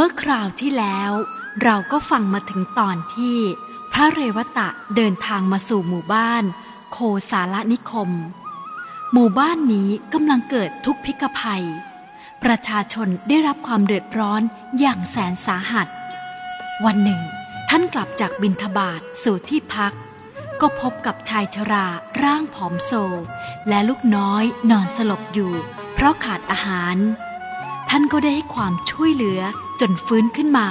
มื่อคราวที่แล้ว เราก็ฟังมาถึงตอนที่ พระเรวตะเดินทางมาสู่หมู่บ้าน โคสาลนิคม หมู่บ้านนี้กำลังเกิดทุกพิกภัย ประชาชนได้รับความเดือดร้อนอย่างแสนสาหัส วันหนึ่ง ท่านกลับจากบินทบาทสู่ที่พัก ก็พบกับชายชราร่างผอมโซ และลูกน้อยนอนสลบอยู่ เพราะขาดอาหาร ท่านก็ได้ให้ความช่วยเหลือจนฟื้นขึ้นมา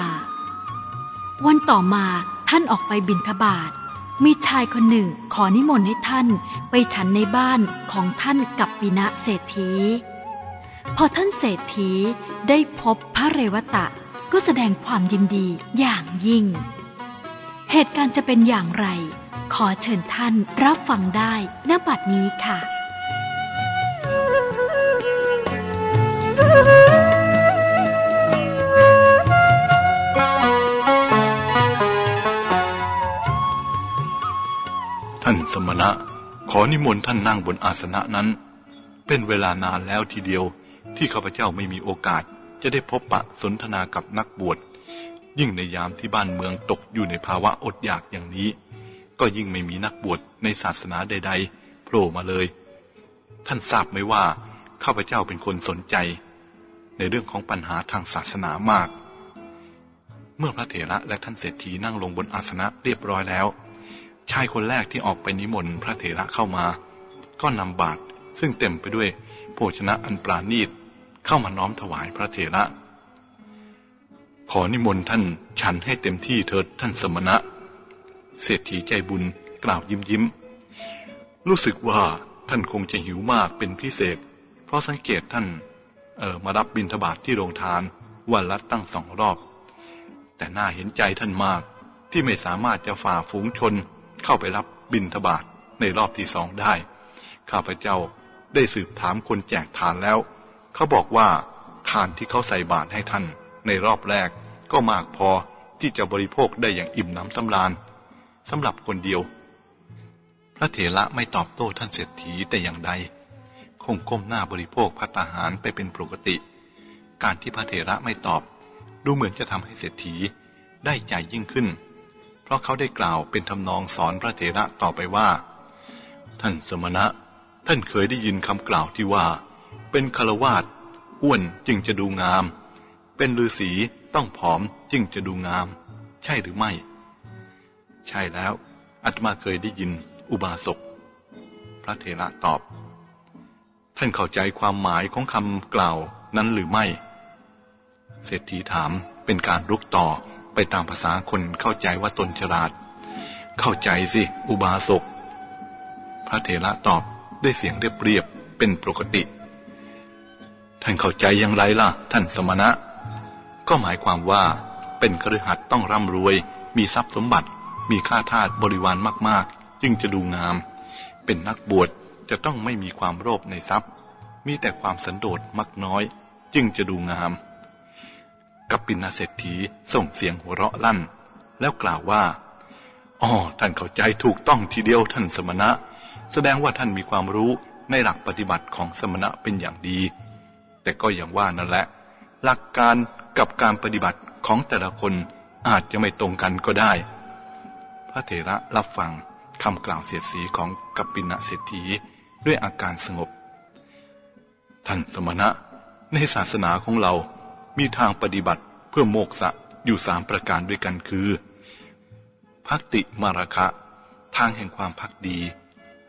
วันต่อมาท่านออกไปบินทบาทมีชายคนหนึ่งขอนิมนต์ให้ท่านไปฉันในบ้านของท่านกับปินะเศรษฐี พอท่านเศรษฐีได้พบพระเรวตะก็แสดงความยินดีอย่างยิ่ง เหตุการณ์จะเป็นอย่างไร ขอเชิญท่านรับฟังได้ณบัดนี้ค่ะ มณะ ขอนิมนต์ท่านนั่งบนอาสนะนั้น เป็นเวลานานแล้วทีเดียวที่ข้าพเจ้าไม่มีโอกาสจะได้พบปะสนทนากับนักบวช ยิ่งในยามที่บ้านเมืองตกอยู่ในภาวะอดอยากอย่างนี้ ก็ยิ่งไม่มีนักบวชในศาสนาใด ๆโผล่มาเลย ท่านทราบไหมว่าข้าพเจ้าเป็นคนสนใจ ในเรื่องของปัญหาทางศาสนามาก เมื่อพระเถระและท่านเศรษฐีนั่งลงบนอาสนะเรียบร้อยแล้ว ชายคนแรกที่ออกไปนิมนต์พระเถระเข้ามา ก็นำบาตรซึ่งเต็มไปด้วยโภชนะอันปราณีตเข้ามาน้อมถวายพระเถระ ขอนิมนต์ท่านฉันให้เต็มที่เถิดท่านสมณะ เศรษฐีใจบุญกล่าวยิ้มยิ้ม รู้สึกว่าท่านคงจะหิวมากเป็นพิเศษ เพราะสังเกตท่านเออมารับบิณฑบาตทที่โรงทานวันละตั้งสองรอบ แต่น่าเห็นใจท่านมากที่ไม่สามารถจะฝ่าฝูงชน เข้าไปรับบิณฑบาตในรอบที่สองได้ ข้าพเจ้าได้สืบถามคนแจกทานแล้ว เขาบอกว่าทานที่เขาใส่บาตรให้ท่าน ในรอบแรกก็มากพอที่จะบริโภคได้อย่างอิ่มน้ำสำราญสำหรับคนเดียว พระเถระไม่ตอบโต้ท่านเศรษฐีแต่อย่างใด คงก้มหน้าบริโภคพัตตาหารไปเป็นปกติ การที่พระเถระไม่ตอบ ดูเหมือนจะทำให้เศรษฐีได้ใจยิ่งขึ้น เพราะเขาได้กล่าวเป็นทำนองสอนพระเถระต่อไปว่า ท่านสมณะ ท่านเคยได้ยินคำกล่าวที่ว่า เป็นคารวาสอ้วนจึงจะดูงาม เป็นฤาษีต้องผอมจึงจะดูงาม ใช่หรือไม่ ใช่แล้วอาตมาเคยได้ยินอุบาสกพระเถระตอบ ท่านเข้าใจความหมายของคำกล่าวนั้นหรือไม่ เศรษฐีถามเป็นการลุกต่อ ไปตามภาษาคนเข้าใจว่าตนฉลาด เข้าใจสิ อุบาสก พระเถระตอบด้วยเสียงเรียบๆเป็นปกติ ท่านเข้าใจอย่างไรล่ะ ท่านสมณะ ก็หมายความว่าเป็นคฤหัสต้องร่ำรวย มีทรัพย์สมบัติ มีค่าทาสบริวารมากๆ จึงจะดูงาม เป็นนักบวชจะต้องไม่มีความโลภในทรัพย์ มีแต่ความสันโดษมักน้อย จึงจะดูงาม กัปปินาเศรษฐีส่งเสียงหัวเราะลั่น แล้วกล่าวว่าอ๋อท่านเข้าใจถูกต้องทีเดียวท่านสมณะ แสดงว่าท่านมีความรู้ในหลักปฏิบัติของสมณะเป็นอย่างดี แต่ก็อย่างว่านั่นแหละ หลักการกับการปฏิบัติของแต่ละคนอาจจะไม่ตรงกันก็ได้ พระเถระรับฟังคำกล่าวเสียดสีของกัปปินะเศรษฐีด้วยอาการสงบ ท่านสมณะในศาสนาของเรา มีทางปฏิบัติเพื่อโมกษะอยู่สามประการด้วยกันคือพักติมาราคะ ทางแห่งความพักดี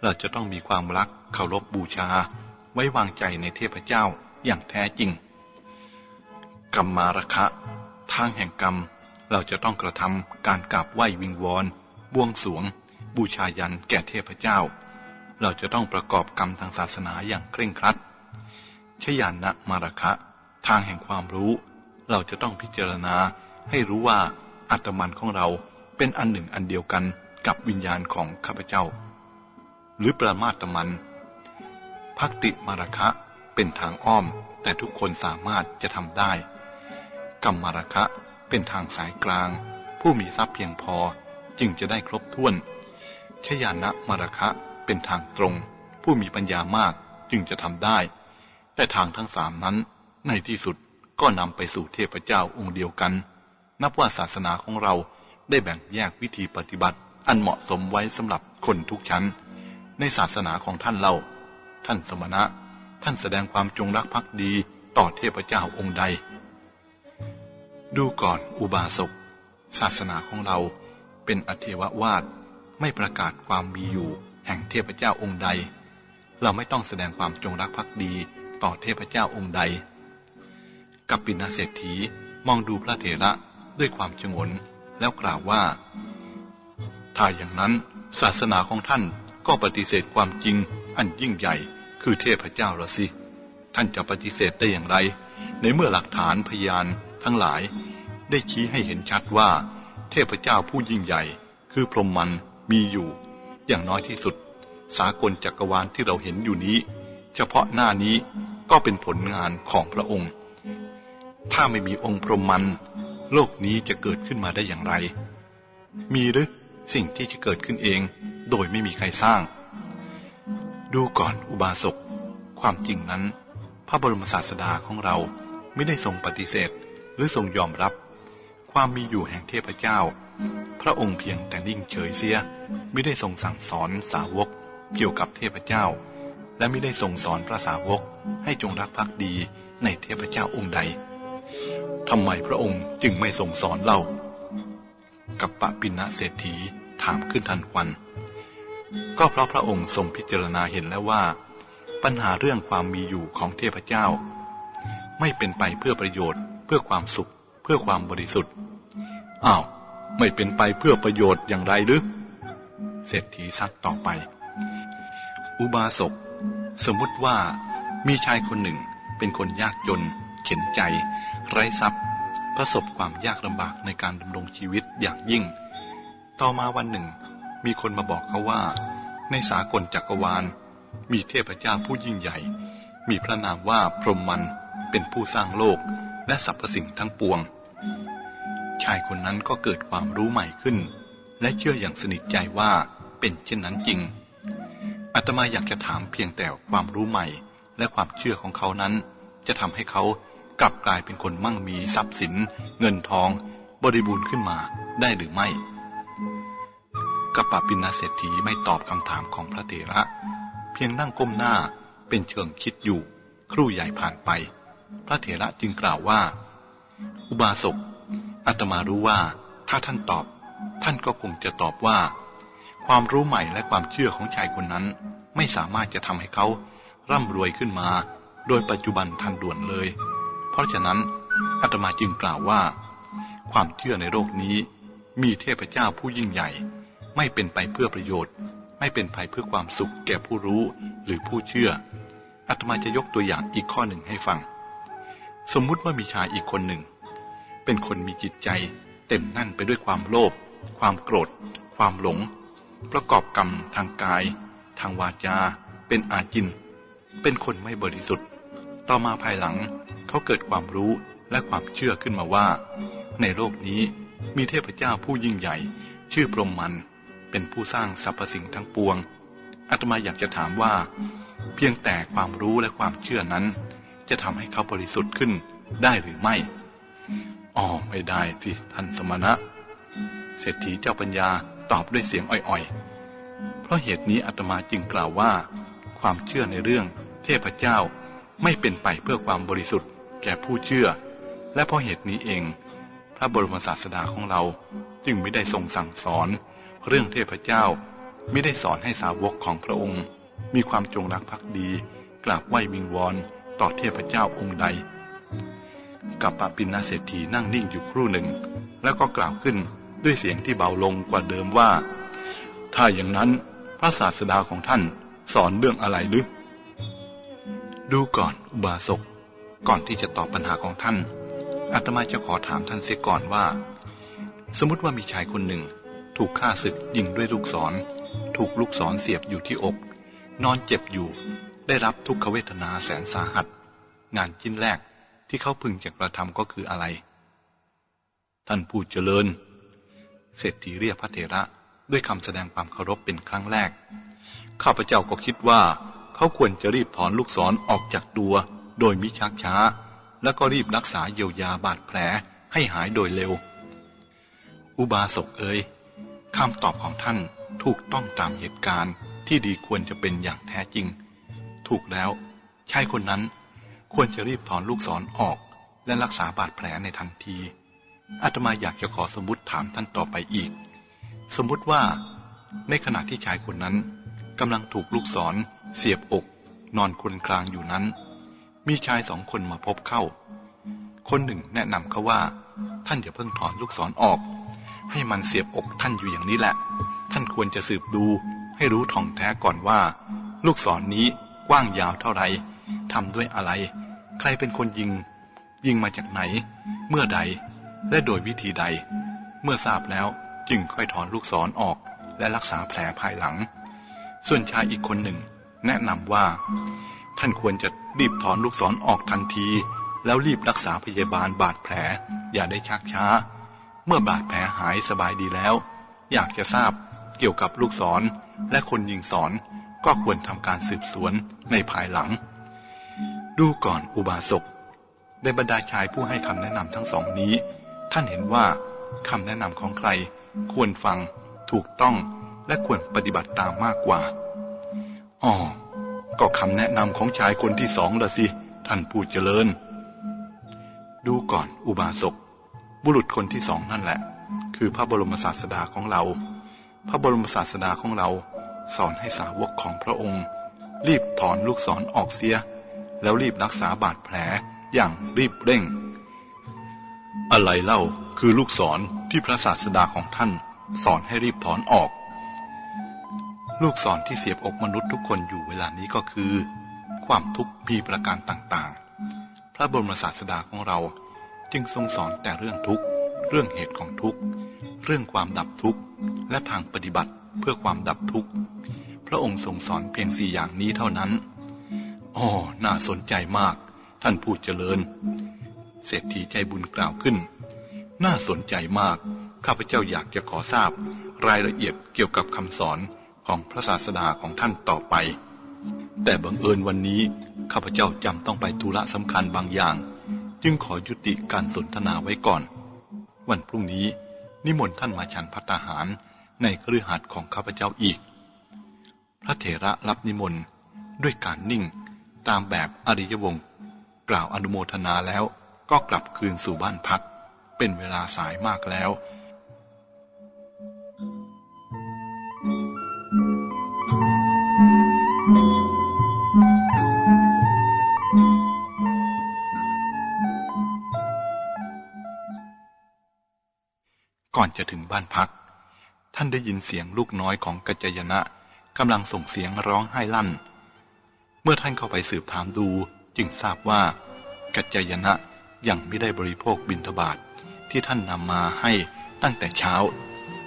เราจะต้องมีความรักเคารพบูชา ไว้วางใจในเทพเจ้าอย่างแท้จริง กรรมาราคะ ทางแห่งกรรม เราจะต้องกระทำการกราบไหว้วิงวอนบวงสวง บูชายันแก่เทพเจ้า เราจะต้องประกอบกรรมทางศาสนาอย่างเคร่งครัดชยานะมาราคะ ทางแห่งความรู้ เราจะต้องพิจารณาให้รู้ว่าอัตมันของเราเป็นอันหนึ่งอันเดียวกันกับวิญญาณของข้าพเจ้า หรือประมาตมันพักติมาราคะเป็นทางอ้อม แต่ทุกคนสามารถจะทำได้กรรมาราคะเป็นทางสายกลาง ผู้มีทรัพย์เพียงพอจึงจะได้ครบถ้วนชยานะมาราคะเป็นทางตรง ผู้มีปัญญามากจึงจะทำได้ แต่ทางทั้งสามนั้นในที่สุด ก็นำไปสู่เทพเจ้าองค์เดียวกัน นับว่าศาสนาของเราได้แบ่งแยกวิธีปฏิบัติ อันเหมาะสมไว้สำหรับคนทุกชั้น ในศาสนาของท่านเราท่านสมณะ ท่านแสดงความจงรักภักดีต่อเทพเจ้าองค์ใด ดูก่อนอุบาสก ศาสนาของเราเป็นอเทววาดไม่ประกาศความมีอยู่แห่งเทพเจ้าองค์ใด เราไม่ต้องแสดงความจงรักภักดีต่อเทพเจ้าองค์ใด กับปินาเศรษฐีมองดูพระเถระด้วยความชงนแล้วกล่าวว่า ถ้าอย่างนั้นศาสนาของท่านก็ปฏิเสธความจริงอันยิ่งใหญ่คือเทพเจ้าละสิ ท่านจะปฏิเสธได้อย่างไร ในเมื่อหลักฐานพยานทั้งหลายได้ชี้ให้เห็นชัดว่า เทพเจ้าผู้ยิ่งใหญ่ คือพรหมมันมีอยู่ อย่างน้อยที่สุด สากลจักรวาลที่เราเห็นอยู่นี้ เฉพาะหน้านี้ก็เป็นผลงานของพระองค์ ถ้าไม่มีองค์พรหมมัน โลกนี้จะเกิดขึ้นมาได้อย่างไร มีหรือสิ่งที่จะเกิดขึ้นเอง โดยไม่มีใครสร้าง ดูก่อนอุบาสก ความจริงนั้น พระบรมศาสดาของเราไม่ได้ทรงปฏิเสธหรือทรงยอมรับ ความมีอยู่แห่งเทพเจ้า พระองค์เพียงแต่นิ่งเฉยเสีย ไม่ได้ทรงสั่งสอนสาวกเกี่ยวกับเทพเจ้า และไม่ได้ทรงสอนพระสาวกให้จงรักภักดีในเทพเจ้าองค์ใด ทำไมพระองค์จึงไม่ทรงสอนเล่า กับปะปินะเศรษฐีถามขึ้นทันควัน ก็เพราะพระองค์ทรงพิจารณาเห็นแล้วว่า ปัญหาเรื่องความมีอยู่ของเทพเจ้า ไม่เป็นไปเพื่อประโยชน์ เพื่อความสุข เพื่อความบริสุทธิ์ อ้าว ไม่เป็นไปเพื่อประโยชน์อย่างไรหรือ เศรษฐีซักต่อไป อุบาสก สมมติว่ามีชายคนหนึ่งเป็นคนยากจน เข็นใจ ไร้ทรัพย์ ประสบความยากลำบากในการดำรงชีวิตอย่างยิ่ง ต่อมาวันหนึ่ง มีคนมาบอกเขาว่า ในสากลจักรวาล มีเทพเจ้าผู้ยิ่งใหญ่ มีพระนามว่าพรหมมันเป็นผู้สร้างโลกและสรรพสิ่งทั้งปวง ชายคนนั้นก็เกิดความรู้ใหม่ขึ้น และเชื่ออย่างสนิทใจว่าเป็นเช่นนั้นจริงอาตมาอยากจะถามเพียงแต่ความรู้ใหม่และความเชื่อของเขานั้น จะทำให้เขากลับกลายเป็นคนมั่งมีทรัพย์สิน เงินทอง บริบูรณ์ขึ้นมาได้หรือไม่กัปปปินาเศรษฐีไม่ตอบคำถามของพระเถระ เพียงนั่งก้มหน้าเป็นเชิงคิดอยู่ ครู่ใหญ่ผ่านไป พระเถระจึงกล่าวว่า อุบาสกอาตมารู้ว่าถ้าท่านตอบ ท่านก็คงจะตอบว่า ความรู้ใหม่และความเชื่อของชายคนนั้น ไม่สามารถจะทำให้เขาร่ำรวยขึ้นมา โดยปัจจุบันทันด่วนเลย เพราะฉะนั้นอาตมาจึงกล่าวว่า ความเชื่อในโลกนี้ มีเทพเจ้าผู้ยิ่งใหญ่ ไม่เป็นไปเพื่อประโยชน์ ไม่เป็นไปเพื่อความสุขแก่ผู้รู้หรือผู้เชื่ออาตมาจะยกตัวอย่างอีกข้อหนึ่งให้ฟัง สมมุติว่ามีชายอีกคนหนึ่ง เป็นคนมีจิตใจ เต็มนั่นไปด้วยความโลภความโกรธ ความหลง ประกอบกรรมทางกาย ทางวาจา เป็นอาจิน เป็นคนไม่บริสุทธิ์ ต่อมาภายหลังเขาเกิดความรู้และความเชื่อขึ้นมาว่า ในโลกนี้มีเทพเจ้าผู้ยิ่งใหญ่ ชื่อพรหมมันเป็นผู้สร้างสรรพสิ่งทั้งปวงอาตมาอยากจะถามว่า เพียงแต่ความรู้และความเชื่อนั้น จะทำให้เขาบริสุทธิ์ขึ้นได้หรือไม่อ๋อไม่ได้สิท่านสมณะ เศรษฐีเจ้าปัญญาตอบด้วยเสียงอ่อยๆ เพราะเหตุนี้อาตมาจึงกล่าวว่า ความเชื่อในเรื่องเทพเจ้า ไม่เป็นไปเพื่อความบริสุทธิ์แก่ผู้เชื่อ และเพราะเหตุนี้เอง พระบรมศาสดาของเราจึงไม่ได้ทรงสั่งสอน เรื่องเทพเจ้าไม่ได้สอนให้สาวกของพระองค์ มีความจงรักภักดีกราบไหว้วิงวอนต่อเทพเจ้าองค์ใด กับปปินาเศรษฐีนั่งนิ่งอยู่ครู่หนึ่ง แล้วก็กล่าวขึ้นด้วยเสียงที่เบาลงกว่าเดิมว่า ถ้าอย่างนั้นพระศาสดาของท่านสอนเรื่องอะไรหรือ ดูก่อนอุบาสก ก่อนที่จะตอบปัญหาของท่าน อาตมาจะขอถามท่านเสียก่อนว่า สมมติว่ามีชายคนหนึ่ง ถูกฆ่าศึกยิงด้วยลูกศร ถูกลูกศรเสียบอยู่ที่อก นอนเจ็บอยู่ ได้รับทุกขเวทนาแสนสาหัส งานชิ้นแรกที่เขาพึงจะกระทำก็คืออะไร ท่านผู้เจริญ เศรษฐีเรียกพระเถระด้วยคำแสดงความเคารพเป็นครั้งแรก ข้าพเจ้าก็คิดว่า เขาควรจะรีบถอนลูกศรอออกจากตัว โดยมิชักช้า แล้วก็รีบรักษาเยียวยาบาดแผลให้หายโดยเร็ว อุบาสกเอ๋ยคำตอบของท่านถูกต้องตามเหตุการณ์ที่ดีควรจะเป็นอย่างแท้จริง ถูกแล้วชายคนนั้นควรจะรีบถอนลูกศรอออก และรักษาบาดแผลในทันที อาตมาอยากจะขอสมมติถามท่านต่อไปอีก สมมติว่า ในขณะที่ชายคนนั้นกำลังถูกลูกศร เสียบอก นอนคลนคลางอยู่นั้น มีชายสองคนมาพบเข้า คนหนึ่งแนะนำเขาว่า ท่านอย่าเพิ่งถอนลูกศรอออก ให้มันเสียบอกท่านอยู่อย่างนี้แหละ ท่านควรจะสืบดูให้รู้ท่องแท้ก่อนว่า ลูกศรนนี้กว้างยาวเท่าไรทำด้วยอะไร ใครเป็นคนยิง ยิงมาจากไหน เมื่อใด และโดยวิธีใด เมื่อทราบแล้วจึงค่อยถอนลูกศรอออก และรักษาแผลภายหลัง ส่วนชายอีกคนหนึ่ง แนะนำว่า ท่านควรจะรีบถอนลูกศรอออกทันที แล้วรีบรักษาพยาบาลบาดแผล อย่าได้ชักช้า เมื่อบาดแผลหายสบายดีแล้ว อยากจะทราบเกี่ยวกับลูกศรและคนยิงสอนก็ควรทำการสืบสวนในภายหลัง ดูก่อนอุบาสกในบรรดาชายผู้ให้คำแนะนำทั้งสองนี้ ท่านเห็นว่าคำแนะนำของใครควรฟังถูกต้องและควรปฏิบัติตามมากกว่า อ๋อ ก็คำแนะนำของชายคนที่สองละสิ ท่านผู้เจริญ ดูก่อนอุบาสก บุรุษคนที่สองนั่นแหละ คือพระบรมศาสดาของเรา พระบรมศาสดาของเรา สอนให้สาวกของพระองค์ รีบถอนลูกศรอออกเสีย แล้วรีบรักษาบาดแผลอย่างรีบเร่ง อะไรเล่าคือลูกศรที่พระศาสดาของท่าน สอนให้รีบถอนออก ลูกศรที่เสียบอกมนุษย์ทุกคนอยู่เวลานี้ก็คือ ความทุกข์มีประการต่างๆ พระบรมศาสดาของเราจึงทรงสอนแต่เรื่องทุกข์ เรื่องเหตุของทุกข์ เรื่องความดับทุกข์ และทางปฏิบัติเพื่อความดับทุกข์ พระองค์ทรงสอนเพียงสี่อย่างนี้เท่านั้นอ๋อน่าสนใจมาก ท่านผู้เจริญ เศรษฐีใจบุญกล่าวขึ้น น่าสนใจมาก ข้าพเจ้าอยากจะขอทราบ รายละเอียดเกี่ยวกับคำสอน ของพระศาสดาของท่านต่อไป แต่บังเอิญวันนี้ข้าพเจ้าจำต้องไปธุระสำคัญบางอย่าง จึงขอยุติการสนทนาไว้ก่อน วันพรุ่งนี้นิมนต์ท่านมาฉันพัตาหารในครือหัดของข้าพเจ้าอีก พระเถระรับนิมนต์ด้วยการนิ่งตามแบบอริยวงศ์กล่าวอนุโมทนาแล้วก็กลับคืนสู่บ้านพัก เป็นเวลาสายมากแล้ว ก่อนจะถึงบ้านพัก ท่านได้ยินเสียงลูกน้อยของกัจจยนะกำลังส่งเสียงร้องไห้ลั่น เมื่อท่านเข้าไปสืบถามดูจึงทราบว่า กัจจยนะยังไม่ได้บริโภคบิณฑบาตทที่ท่านนำมาให้ตั้งแต่เช้า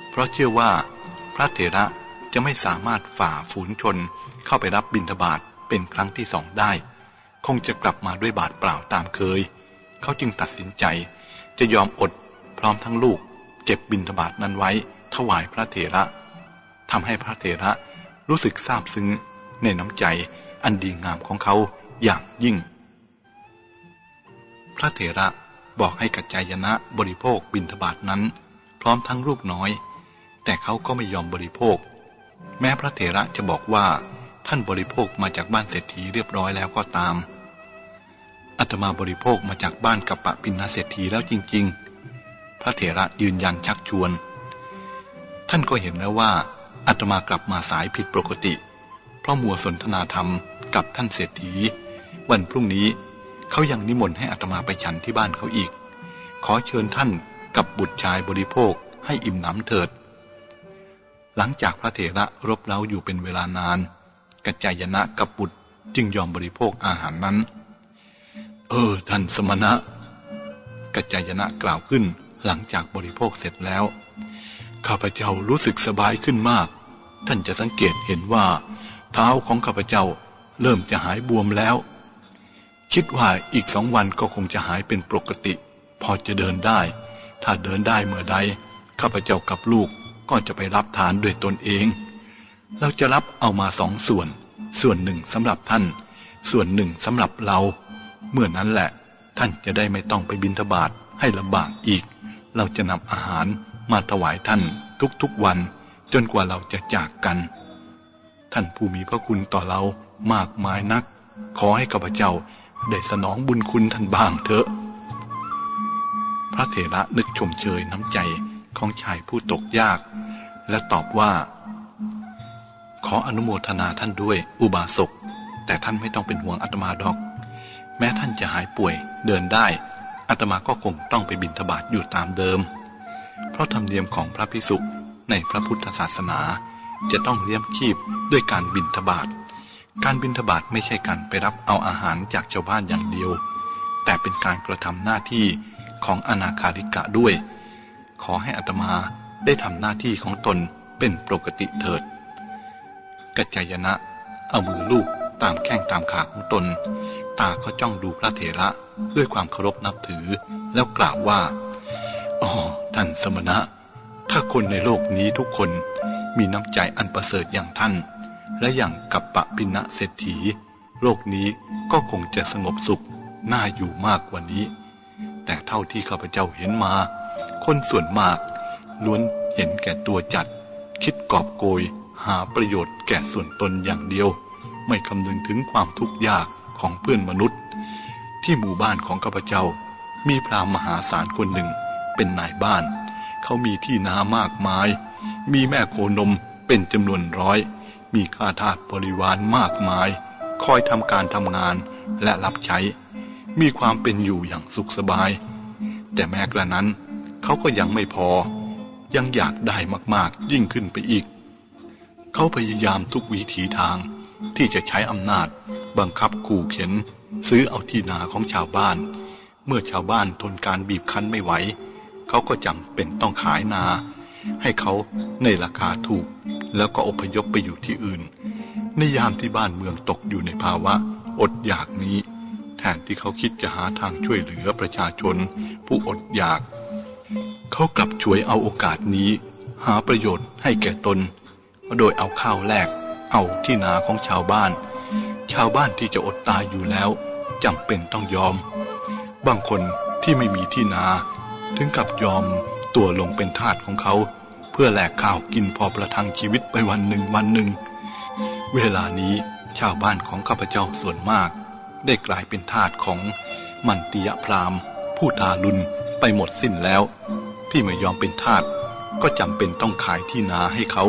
เพราะเชื่อว่าพระเถระจะไม่สามารถฝ่าฝูนชนเข้าไปรับบิณฑบาตเป็นครั้งที่สองได้ คงจะกลับมาด้วยบาทเปล่าตามเคย เขาจึงตัดสินใจจะยอมอดพร้อมทั้งลูก เจ็บบิณฑบาตนั้นไว้ ถวายพระเถระทำให้พระเถระรู้สึกซาบซึ้งในน้ำใจอันดีงามของเขาอย่างยิ่ง พระเถระบอกให้กัจจายนะบริโภคบิณฑบาตนั้น พร้อมทั้งลูกน้อย แต่เขาก็ไม่ยอมบริโภค แม้พระเถระจะบอกว่าท่านบริโภคมาจากบ้านเศรษฐีเรียบร้อยแล้วก็ตามอาตมาบริโภคมาจากบ้านกัปปะปินนาเศรษฐีแล้วจริง ๆ พระเถระยืนยันชักชวน ท่านก็เห็นแล้วว่าอาตมากลับมาสายผิดปกติ เพราะมัวสนทนาธรรมกับท่านเศรษฐี วันพรุ่งนี้เขายังนิมนต์ให้อาตมาไปฉันที่บ้านเขาอีก ขอเชิญท่านกับบุตรชายบริโภคให้อิ่มหนำเถิด หลังจากพระเถระรบเร้าอยู่เป็นเวลานาน กัจจายนะกับบุตรจึงยอมบริโภคอาหารนั้น เออท่านสมณะ กัจจายนะกล่าวขึ้น หลังจากบริโภคเสร็จแล้ว ข้าพเจ้ารู้สึกสบายขึ้นมาก ท่านจะสังเกตเห็นว่า เท้าของข้าพเจ้าเริ่มจะหายบวมแล้ว คิดว่าอีกสองวันก็คงจะหายเป็นปกติ พอจะเดินได้ ถ้าเดินได้เมื่อใดข้าพเจ้ากับลูกก็จะไปรับทานด้วยตนเอง เราจะรับเอามาสองส่วน ส่วนหนึ่งสำหรับท่าน ส่วนหนึ่งสำหรับเรา เมื่อนั้นแหละ ท่านจะได้ไม่ต้องไปบินทบาทให้ลำบากอีก เราจะนำอาหารมาถวายท่านทุกๆวัน จนกว่าเราจะจากกัน ท่านผู้มีพระคุณต่อเรามากมายนัก ขอให้ข้าพเจ้าได้สนองบุญคุณท่านบ้างเถอะ พระเถระนึกชมเชยน้ำใจของชายผู้ตกยาก และตอบว่า ขออนุโมทนาท่านด้วยอุบาสกแต่ท่านไม่ต้องเป็นห่วงอาตมาดอก แม้ท่านจะหายป่วยเดินได้ อาตมาก็คงต้องไปบินทบาทอยู่ตามเดิม เพราะธรรมเนียมของพระพิสุในพระพุทธศาสนา จะต้องเลี้ยงชีพด้วยการบินทบาทการบินทบาทไม่ใช่การไปรับเอาอาหารจากชาวบ้านอย่างเดียว แต่เป็นการกระทำหน้าที่ของอนาคาริกะด้วย ขอให้อัตมาได้ทำหน้าที่ของตนเป็นปกติเถิด กัจจายนะ เอามือลูบตามแข้งตามขาของตน ตาก็จ้องดูพระเถระ ด้วยความเคารพนับถือ แล้วกล่าวว่าอ๋อท่านสมณะ ถ้าคนในโลกนี้ทุกคนมีน้ำใจอันประเสริฐอย่างท่าน และอย่างกับปะปินะเศรษฐี โลกนี้ก็คงจะสงบสุขน่าอยู่มากกว่านี้ แต่เท่าที่ข้าพเจ้าเห็นมา คนส่วนมาก ล้วนเห็นแก่ตัวจัด คิดกอบโกย หาประโยชน์แก่ส่วนตนอย่างเดียว ไม่คำนึงถึงความทุกข์ยากของเพื่อนมนุษย์ ที่หมู่บ้านของข้าพเจ้า มีพราหมมหาศาลคนหนึ่ง เป็นนายบ้าน เขามีที่นามากมาย มีแม่โคนมเป็นจำนวนร้อย มีข้าทาสบริวารมากมาย คอยทำการทำงานและรับใช้ มีความเป็นอยู่อย่างสุขสบาย แต่แม้กระนั้น เขาก็ยังไม่พอ ยังอยากได้มากๆยิ่งขึ้นไปอีก เขาพยายามทุกวิถีทางที่จะใช้อำนาจบังคับขู่เข็น ซื้อเอาที่นาของชาวบ้าน เมื่อชาวบ้านทนการบีบคั้นไม่ไหว เขาก็จำเป็นต้องขายนา ให้เขาในราคาถูก แล้วก็อพยพไปอยู่ที่อื่น ในยามที่บ้านเมืองตกอยู่ในภาวะ อดอยากนี้ แทนที่เขาคิดจะหาทางช่วยเหลือประชาชน ผู้อดอยาก เขากลับช่วยเอาโอกาสนี้ หาประโยชน์ให้แก่ตน โดยเอาข้าวแลกเอาที่นาของชาวบ้าน ชาวบ้านที่จะอดตายอยู่แล้วจำเป็นต้องยอม บางคนที่ไม่มีที่นา ถึงกับยอมตัวลงเป็นทาสของเขา เพื่อแลกข้าวกินพอประทังชีวิตไปวันหนึ่งวันหนึ่ง เวลานี้ชาวบ้านของข้าพเจ้าส่วนมาก ได้กลายเป็นทาสของมันติยพรามผู้ทารุณไปหมดสิ้นแล้ว ที่ไม่ยอมเป็นทาสก็จำเป็นต้องขายที่นาให้เขา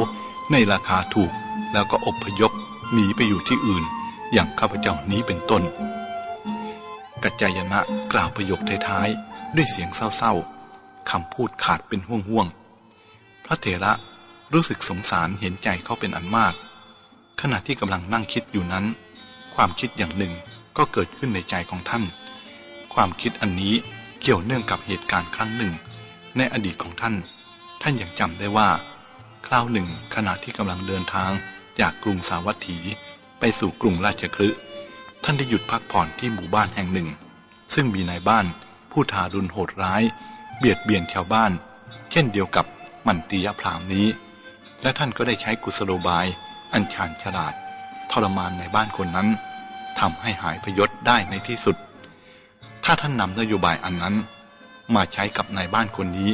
ในราคาถูกแล้วก็อบพยพหนีไปอยู่ที่อื่น อย่างข้าพเจ้านี้เป็นต้น กัจจายนะกล่าวประโยคท้ายๆด้วยเสียงเศร้าๆคำพูดขาดเป็นห่วงๆ พระเถระรู้สึกสงสารเห็นใจเขาเป็นอันมาก ขณะที่กำลังนั่งคิดอยู่นั้น ความคิดอย่างหนึ่งก็เกิดขึ้นในใจของท่าน ความคิดอันนี้เกี่ยวเนื่องกับเหตุการณ์ครั้งหนึ่ง ในอดีตของท่าน ท่านยังจำได้ว่า คราวหนึ่งขณะที่กำลังเดินทางจากกรุงสาวัตถี ไปสู่กรุงราชคฤห์ท่านได้หยุดพักผ่อนที่หมู่บ้านแห่งหนึ่ง ซึ่งมีนายบ้านผู้ทารุณโหดร้าย เบียดเบียนชาวบ้าน เช่นเดียวกับมันตียพรามนี้ และท่านก็ได้ใช้กุศโลบาย อันชาญฉลาด ทรมานในบ้านคนนั้นทำให้หายพยศได้ในที่สุด ถ้าท่านนำนโยบายอันนั้น มาใช้กับนายบ้านคนนี้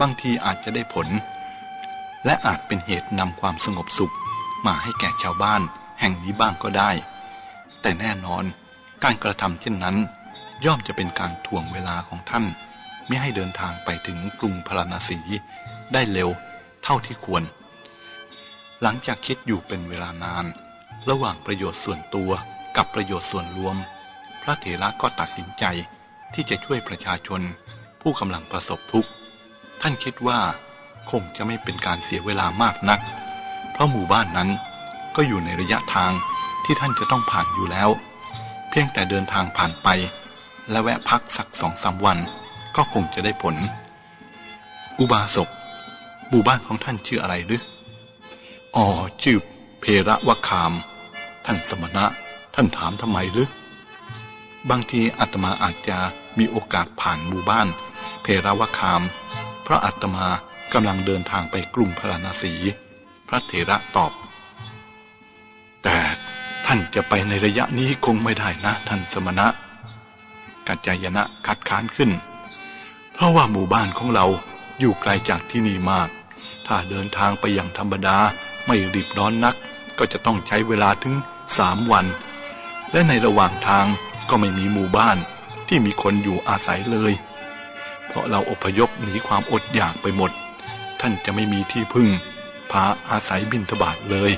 บางทีอาจจะได้ผล และอาจเป็นเหตุนำความสงบสุขมาให้แก่ชาวบ้าน แห่งนี้บ้างก็ได้ แต่แน่นอนการกระทำเช่นนั้น ย่อมจะเป็นการถ่วงเวลาของท่าน ไม่ให้เดินทางไปถึงกรุงพาราณสีได้เร็วเท่าที่ควร หลังจากคิดอยู่เป็นเวลานาน ระหว่างประโยชน์ส่วนตัวกับประโยชน์ส่วนรวม พระเถระก็ตัดสินใจที่จะช่วยประชาชน ผู้กำลังประสบทุกข์ ท่านคิดว่าคงจะไม่เป็นการเสียเวลามากนัก เพราะหมู่บ้านนั้น ก็อยู่ในระยะทางที่ท่านจะต้องผ่านอยู่แล้ว เพียงแต่เดินทางผ่านไป และแวะพักสักสองสาวัน ก็คงจะได้ผล อุบาสกหมู่บ้านของท่านชื่ออะไรหรืออ๋อชื่อเพระวคาม ท่านสมณะ ท่านถามทำไมหรือบางทีอาตมาอาจจะมีโอกาสผ่านหมู่บ้าน เพระวคาม เพราะอาตมากำลังเดินทางไปกรุงพาราณสี พระเถระตอบ แต่ท่านจะไปในระยะนี้คงไม่ได้นะ ท่านสมณะ กัจจายนะคัดค้านขึ้น เพราะว่าหมู่บ้านของเราอยู่ไกลจากที่นี่มาก ถ้าเดินทางไปอย่างธรรมดาไม่รีบร้อนนัก ก็จะต้องใช้เวลาถึงสามวัน และในระหว่างทางก็ไม่มีหมู่บ้านที่มีคนอยู่อาศัยเลย เพราะเราอพยพหนีความอดอยากไปหมด ท่านจะไม่มีที่พึ่งพาอาศัยบินทบาทเลย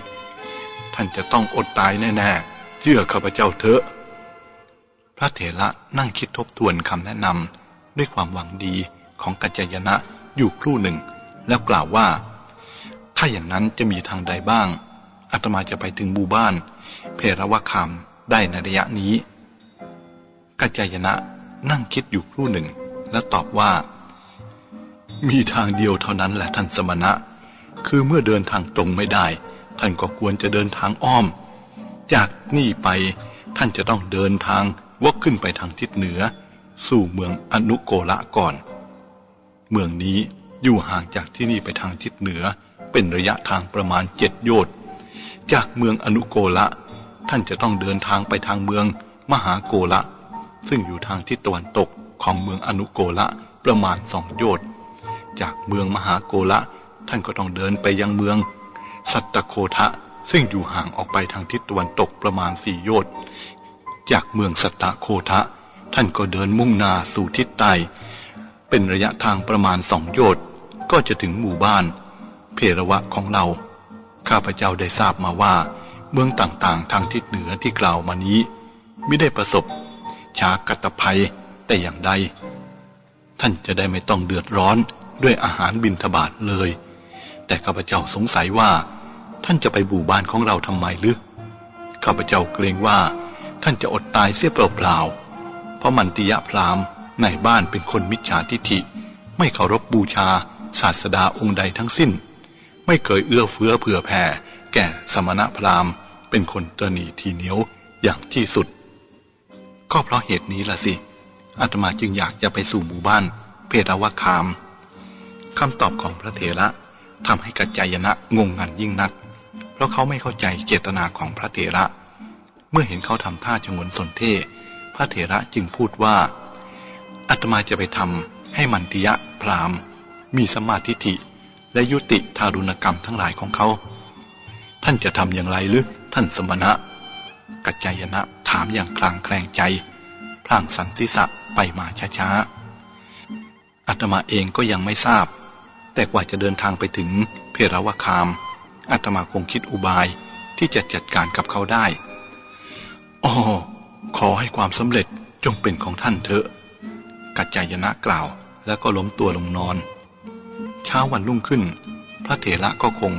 ท่านจะต้องอดตายแน่ๆเชื่อข้าพเจ้าเถอะ พระเถระนั่งคิดทบทวนคำแนะนำด้วยความหวังดีของกัจจยนะอยู่ครู่หนึ่ง แล้วกล่าวว่า ถ้าอย่างนั้นจะมีทางใดบ้างอาตมาจะไปถึงหมู่บ้าน เพรวคามได้ในระยะนี้ กัจจยนะนั่งคิดอยู่ครู่หนึ่ง แล้วตอบว่า มีทางเดียวเท่านั้นแหละท่านสมณะ คือเมื่อเดินทางตรงไม่ได้ ท่านก็ควรจะเดินทางอ้อม จากนี่ไปท่านจะต้องเดินทางวกขึ้นไปทางทิศเหนือ สู่เมืองอนุโกละก่อน เมืองนี้อยู่ห่างจากที่นี่ไปทางทิศเหนือเป็นระยะทางประมาณเจ็ดโยชน์จากเมืองอนุโกละ ท่านจะต้องเดินทางไปทางเมืองมหาโกละ ซึ่งอยู่ทางทิศตะวันตกของเมืองอนุโกละประมาณสองโยชน์จากเมืองมหาโกละ ท่านก็ต้องเดินไปยังเมือง สัตตโคทะซึ่งอยู่ห่างออกไปทางทิศตะวันตกประมาณสี่โยชน์จากเมืองสัตตโคทะ ท่านก็เดินมุ่งหน้าสู่ทิศใต้ เป็นระยะทางประมาณสองโยชน์ก็จะถึงหมู่บ้าน เพรวะของเรา ข้าพเจ้าได้ทราบมาว่า เมืองต่างๆ ทางทิศเหนือที่กล่าวมานี้ไม่ได้ประสบชากัตภัยแต่อย่างใด ท่านจะได้ไม่ต้องเดือดร้อนด้วยอาหารบินทบาทเลย แต่ข้าพเจ้าสงสัยว่า ท่านจะไปบู่บ้านของเราทำไมหรือข้าพเจ้าเกรงว่า ท่านจะอดตายเสียเปล่าๆเพราะมันติยะพรามในบ้านเป็นคนมิจฉาทิฐิ ไม่เคารพบบูชาศาสดาองค์ใดทั้งสิ้น ไม่เคยเอื้อเฟื้อเผื่อแผ่ แก่สมณะพราหมณ์ เป็นคนตรณีทีเหนียวอย่างที่สุด ก็เพราะเหตุนี้ล่ะสิอาตมาจึงอยากจะไปสู่หมู่บ้าน เพรวคามคำตอบของพระเถระ ทำให้กัจจายนะงงงันยิ่งนัก เพราะเขาไม่เข้าใจเจตนาของพระเถระ เมื่อเห็นเขาทำท่าชงนสนเทพระเถระจึงพูดว่าอาตมาจะไปทำให้มันติยะพรามมีสมาธิิและยุติทารุณกรรมทั้งหลายของเขา ท่านจะทำอย่างไรหรือท่านสมณะ กัจจายนะถามอย่างคลางแคลงใจ พลางสันติสะไปมาช้าๆอาตมาเองก็ยังไม่ทราบ แต่กว่าจะเดินทางไปถึงเพรวคามอาตมาคงคิดอุบายที่จะจัดการกับเขาได้อ๋อขอให้ความสำเร็จจงเป็นของท่านเถอะ กัจจายนะกล่าวแล้วก็ล้มตัวลงนอน เช้าวันรุ่งขึ้น พระเถระก็คง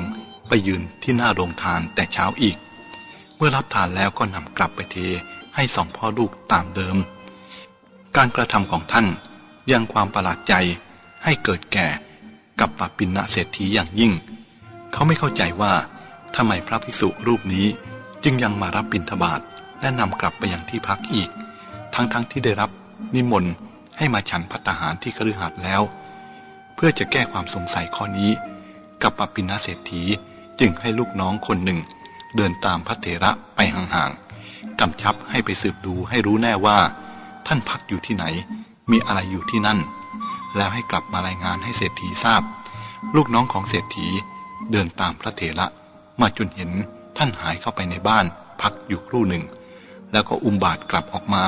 ไปยืนที่หน้าโรงทานแต่เช้าอีก เมื่อรับทานแล้วก็นำกลับไปเทให้สองพ่อลูกตามเดิม การกระทำของท่านยังความประหลาดใจให้เกิดแก่ กับปปินนะเศรษฐีอย่างยิ่ง เขาไม่เข้าใจว่าทำไมพระภิกษุรูปนี้จึงยังมารับบิณฑบาตและนำกลับไปยังที่พักอีก ทั้งๆทที่ได้รับนิมนต์ให้มาฉันพัตหารที่คฤหัสถ์แล้ว เพื่อจะแก้ความสงสัยข้อนี้ กับปปินาเศรษฐีจึงให้ลูกน้องคนหนึ่ง เดินตามพระเถระไปห่างๆกำชับให้ไปสืบดูให้รู้แน่ว่า ท่านพักอยู่ที่ไหน มีอะไรอยู่ที่นั่น แล้วให้กลับมารายงานให้เศรษฐีทราบ ลูกน้องของเศรษฐีเดินตามพระเถระมาจนเห็นท่านหายเข้าไปในบ้านพักอยู่ครู่หนึ่ง แล้วก็อุ้มบาทกลับออกมา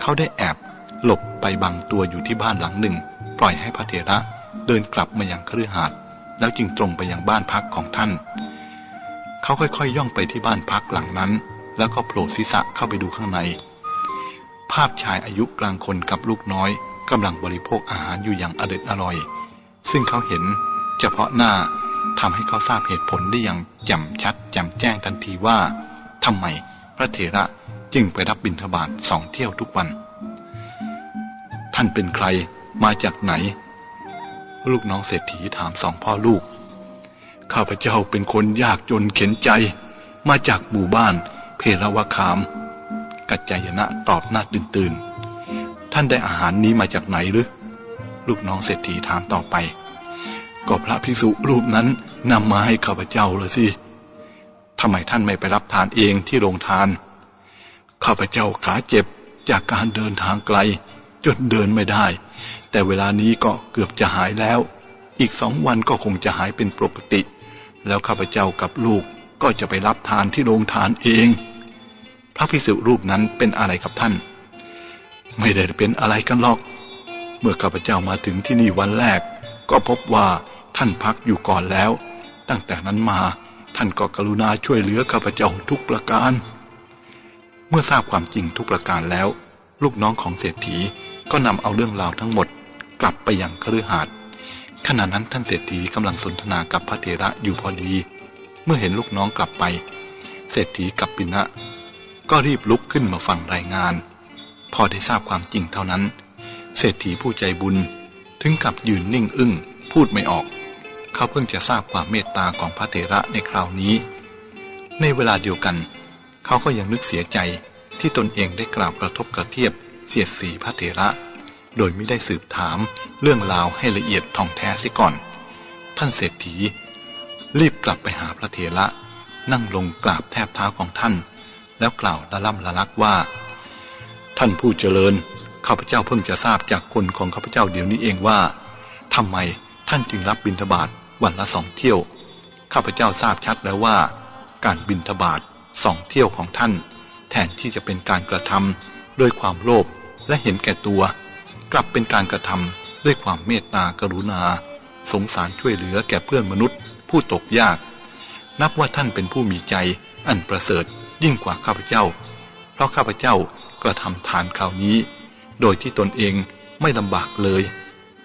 เขาได้แอบหลบไปบังตัวอยู่ที่บ้านหลังหนึ่ง ปล่อยให้พระเถระเดินกลับมาอย่างเครือหาดแล้วจึงตรงไปยังบ้านพักของท่าน เขาค่อยๆย่องไปที่บ้านพักหลังนั้น แล้วก็โผล่ศีรษะเข้าไปดูข้างใน ภาพชายอายุกลางคนกับลูกน้อย กำลังบริโภคอาหารอยู่อย่างอเด็ดอร่อย ซึ่งเขาเห็นเฉพาะหน้าทำให้เขาทราบเหตุผลได้อย่างแจ่มชัดแจ่มแจ้งทันทีว่าทำไมพระเถระจึงไปรับบิณฑบาตสองเที่ยวทุกวัน ท่านเป็นใครมาจากไหน ลูกน้องเศรษฐีถามสองพ่อลูก ข้าพเจ้าเป็นคนยากจนเข็นใจ มาจากหมู่บ้าน เพรวคาม กัจจายนะตอบหน้าตื่นตื่น ท่านได้อาหารนี้มาจากไหนหรือ ลูกน้องเศรษฐีถามต่อไป ก็พระภิกษุรูปนั้นนำมาให้ข้าพเจ้าละสิทำไมท่านไม่ไปรับทานเองที่โรงทาน ข้าพเจ้าขาเจ็บจากการเดินทางไกล จนเดินไม่ได้ แต่เวลานี้ก็เกือบจะหายแล้ว อีกสองวันก็คงจะหายเป็นปกติ แล้วข้าพเจ้ากับลูกก็จะไปรับทานที่โรงทานเอง พระพิสุรูปนั้นเป็นอะไรกับท่าน ไม่ได้เป็นอะไรกันหรอก เมื่อข้าพเจ้ามาถึงที่นี่วันแรก ก็พบว่าท่านพักอยู่ก่อนแล้ว ตั้งแต่นั้นมาท่านก็กรุณาช่วยเหลือข้าพเจ้าทุกประการ เมื่อทราบความจริงทุกประการแล้ว ลูกน้องของเศรษฐีก็นำเอาเรื่องราวทั้งหมด กลับไปยังคฤหาสน์ขณะนั้นท่านเศรษฐีกำลังสนทนากับพระเถระอยู่พอดี เมื่อเห็นลูกน้องกลับไป เศรษฐีกับปิณะก็รีบลุกขึ้นมาฟังรายงาน พอได้ทราบความจริงเท่านั้น เศรษฐีผู้ใจบุญถึงกับยืนนิ่งอึ้งพูดไม่ออก เขาเพิ่งจะทราบความเมตตาของพระเถระในคราวนี้ ในเวลาเดียวกัน เขาก็ยังนึกเสียใจที่ตนเองได้กล่าวกระทบกระเทียบเสียดสีพระเถระ โดยไม่ได้สืบถามเรื่องราวให้ละเอียดท่องแท้เสียก่อน ท่านเศรษฐี รีบกลับไปหาพระเถระนั่งลงกราบแทบเท้าของท่าน แล้วกล่าวละล่ำละลักว่า ท่านผู้เจริญ ข้าพเจ้าเพิ่งจะทราบจากคนของข้าพเจ้าเดี๋ยวนี้เองว่าทำไมท่านจึงรับบิณฑบาตวันละสองเที่ยว ข้าพเจ้าทราบชัดแล้วว่า การบินทบาทสองเที่ยวของท่าน แทนที่จะเป็นการกระทำด้วยความโลภและเห็นแก่ตัว กลับเป็นการกระทำด้วยความเมตตากรุณา สงสารช่วยเหลือแก่เพื่อนมนุษย์ ผู้ตกยาก นับว่าท่านเป็นผู้มีใจ อันประเสริฐยิ่งกว่าข้าพเจ้า เพราะข้าพเจ้า กระทำทานคราวนี้ โดยที่ตนเองไม่ลำบากเลย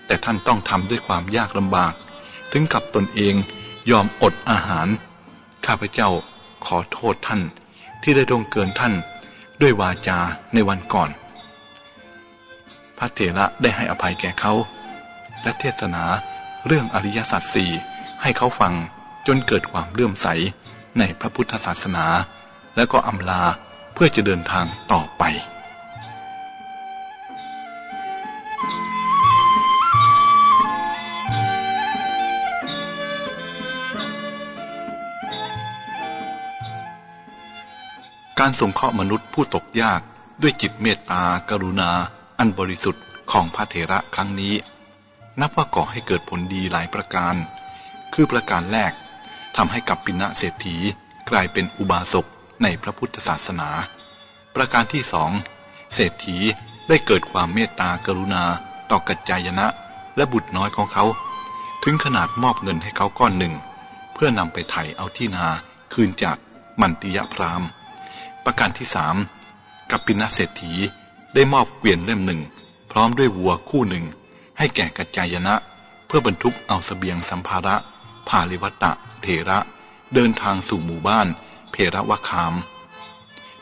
แต่ท่านต้องทำด้วยความยากลำบาก ถึงกับตนเองยอมอดอาหาร ข้าพเจ้าขอโทษท่านที่ได้ดงเกินท่านด้วยวาจาในวันก่อน พระเถระได้ให้อภัยแก่เขา และเทศนาเรื่องอริยสัจสี่ให้เขาฟังจนเกิดความเลื่อมใสในพระพุทธศาสนา และก็อำลา พื่อจะเดินทางต่อไปการสงเคราะห์มนุษย์ผู้ตกยากด้วยจิตเมตตากรุณา อันบริสุทธิ์ของพระเถระครั้งนี้ นับว่าก่อให้เกิดผลดีหลายประการ คือประการแรกทำให้กับปิณะเศรษฐีกลายเป็นอุบาสก ในพระพุทธศาสนา ประการที่สองเศรษฐีได้เกิดความเมตตากรุณา ต่อกัจจายนะ และบุตรน้อยของเขา ถึงขนาดมอบเงินให้เขาก้อนหนึ่ง เพื่อนำไปไถ่เอาที่นาคืนจากมันติยพรามประการที่สามกับปินาเศรษฐีได้มอบเกวียนเล่มหนึ่ง พร้อมด้วยวัวคู่หนึ่ง ให้แก่กัจจายนะ เพื่อบรรทุกเอาสเสบียงสัมภาระพาลิวัตะเถระ เดินทางสู่หมู่บ้าน เพระวคาม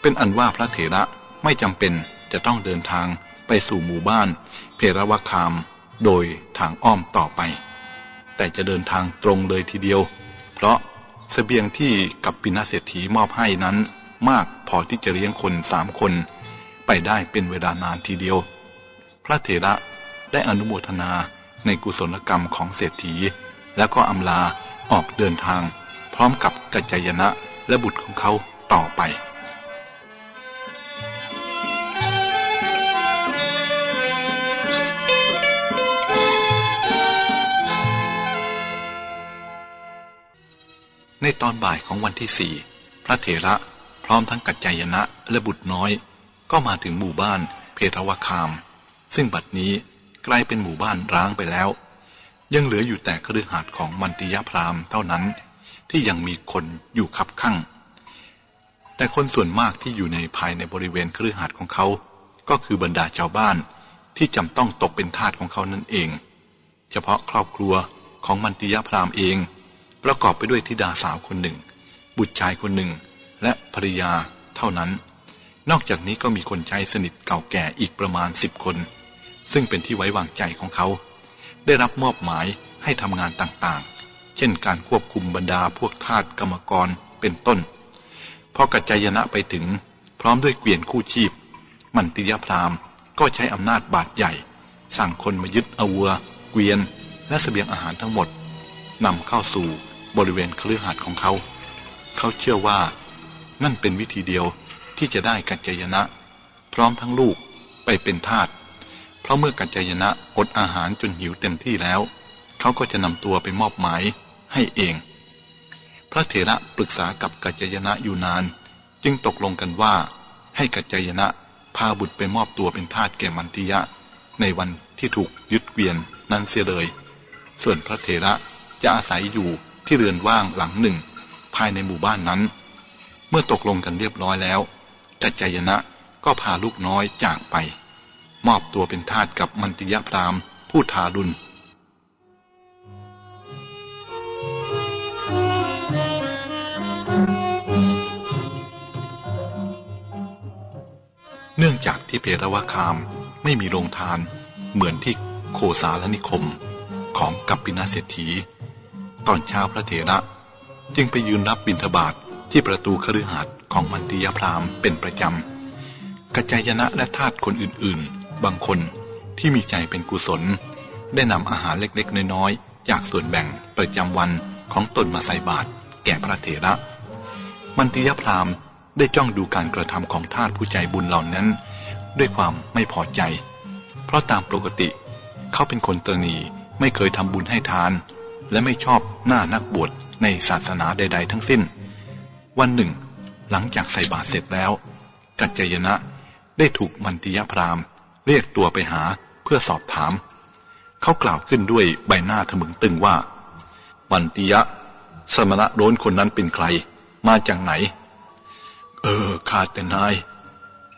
เป็นอันว่าพระเถระไม่จำเป็นจะต้องเดินทางไปสู่หมู่บ้าน เพระวคาม โดยทางอ้อมต่อไป แต่จะเดินทางตรงเลยทีเดียว เพราะสเสบียงที่กับปินาเศรษฐีมอบให้นั้น มากพอที่จะเลี้ยงคนสามคน ไปได้เป็นเวลานานทีเดียว พระเถระได้อนุโมทนาในกุศลกรรมของเศรษฐี แล้วก็อำลาออกเดินทาง พร้อมกับกัจจยนะ และบุตรของเขาต่อไปในตอนบ่ายของวันที่สี่พระเถระพร้อมทั้งกัจจายนะและบุตรน้อย ก็มาถึงหมู่บ้านเพรวคาม ซึ่งบัดนี้กลายเป็นหมู่บ้านร้างไปแล้ว ยังเหลืออยู่แต่คฤหาสน์ของมันติยพรามเท่านั้น ที่ยังมีคนอยู่ขับข้างแต่คนส่วนมากที่อยู่ในภายในบริเวณคฤหาสน์ของเขา ก็คือบรรดาชาวบ้านที่จำต้องตกเป็นทาสของเขานั่นเอง เฉพาะครอบครัวของมันติยพรามเอง ประกอบไปด้วยธิดาสาวคนหนึ่ง บุตรชายคนหนึ่ง และภริยาเท่านั้น นอกจากนี้ก็มีคนใช้สนิทเก่าแก่อีกประมาณสิบคน ซึ่งเป็นที่ไว้วางใจของเขา ได้รับมอบหมายให้ทำงานต่างๆ เช่นการควบคุมบรรดาพวกทาสกรรมกรเป็นต้น พอกัจจายนะไปถึง พร้อมด้วยเกวียนคู่ชีพ มันติยพรามก็ใช้อำนาจบาดใหญ่ สั่งคนมายึดอาวัว เกวียน และสเสบียงอาหารทั้งหมดนำเข้าสู่บริเวณเครือข่ายของเขา เขาเชื่อว่านั่นเป็นวิธีเดียวที่จะได้กัจจยนะ พร้อมทั้งลูกไปเป็นทาสเพราะเมื่อกัจจยนะอดอาหารจนหิวเต็มที่แล้ว เขาก็จะนำตัวไปมอบหมาย ให้เอง พระเถระปรึกษากับกัจจยนะอยู่นาน จึงตกลงกันว่า ให้กัจจยนะพาบุตรไปมอบตัวเป็นทาสแก่มันติยะ ในวันที่ถูกยึดเกวียนนั้นเสียเลย ส่วนพระเถระจะอาศัยอยู่ที่เรือนว่างหลังหนึ่ง ภายในหมู่บ้านนั้น เมื่อตกลงกันเรียบร้อยแล้วกัจจยนะก็พาลูกน้อยจากไป มอบตัวเป็นทาสกับมันติยะพรามผู้ทารุณ เนื่องจากที่เพรวคามไม่มีโรงทานเหมือนที่โคสาลนิคมของกัปปินาเศรษฐี ตอนเช้าพระเถระจึงไปยืนรับบิณฑบาตทที่ประตูคฤหาสน์ของมันติยพรามเป็นประจำกระจายนะและทาสคนอื่นๆ บางคนที่มีใจเป็นกุศล ได้นำอาหารเล็กๆ น้อยๆ จากส่วนแบ่งประจำวันของตนมาใส่บาตรแก่พระเถระมันติยพราม ได้จ้องดูการกระทำของทาสผู้ใจบุญเหล่านั้น ด้วยความไม่พอใจ เพราะตามปกติ เขาเป็นคนตนีไม่เคยทำบุญให้ทาน และไม่ชอบหน้านักบวชในศาสนาใด ๆ ทั้งสิ้น วันหนึ่ง หลังจากใส่บาตรเสร็จแล้ว กัจจยนะได้ถูกมันติยพรามเรียกตัวไปหาเพื่อสอบถาม เขากล่าวขึ้นด้วยใบหน้าทะมึงตึงว่า มันติยะ สมณะโดนคนนั้นเป็นใคร มาจากไหน เออข้าแต่นาย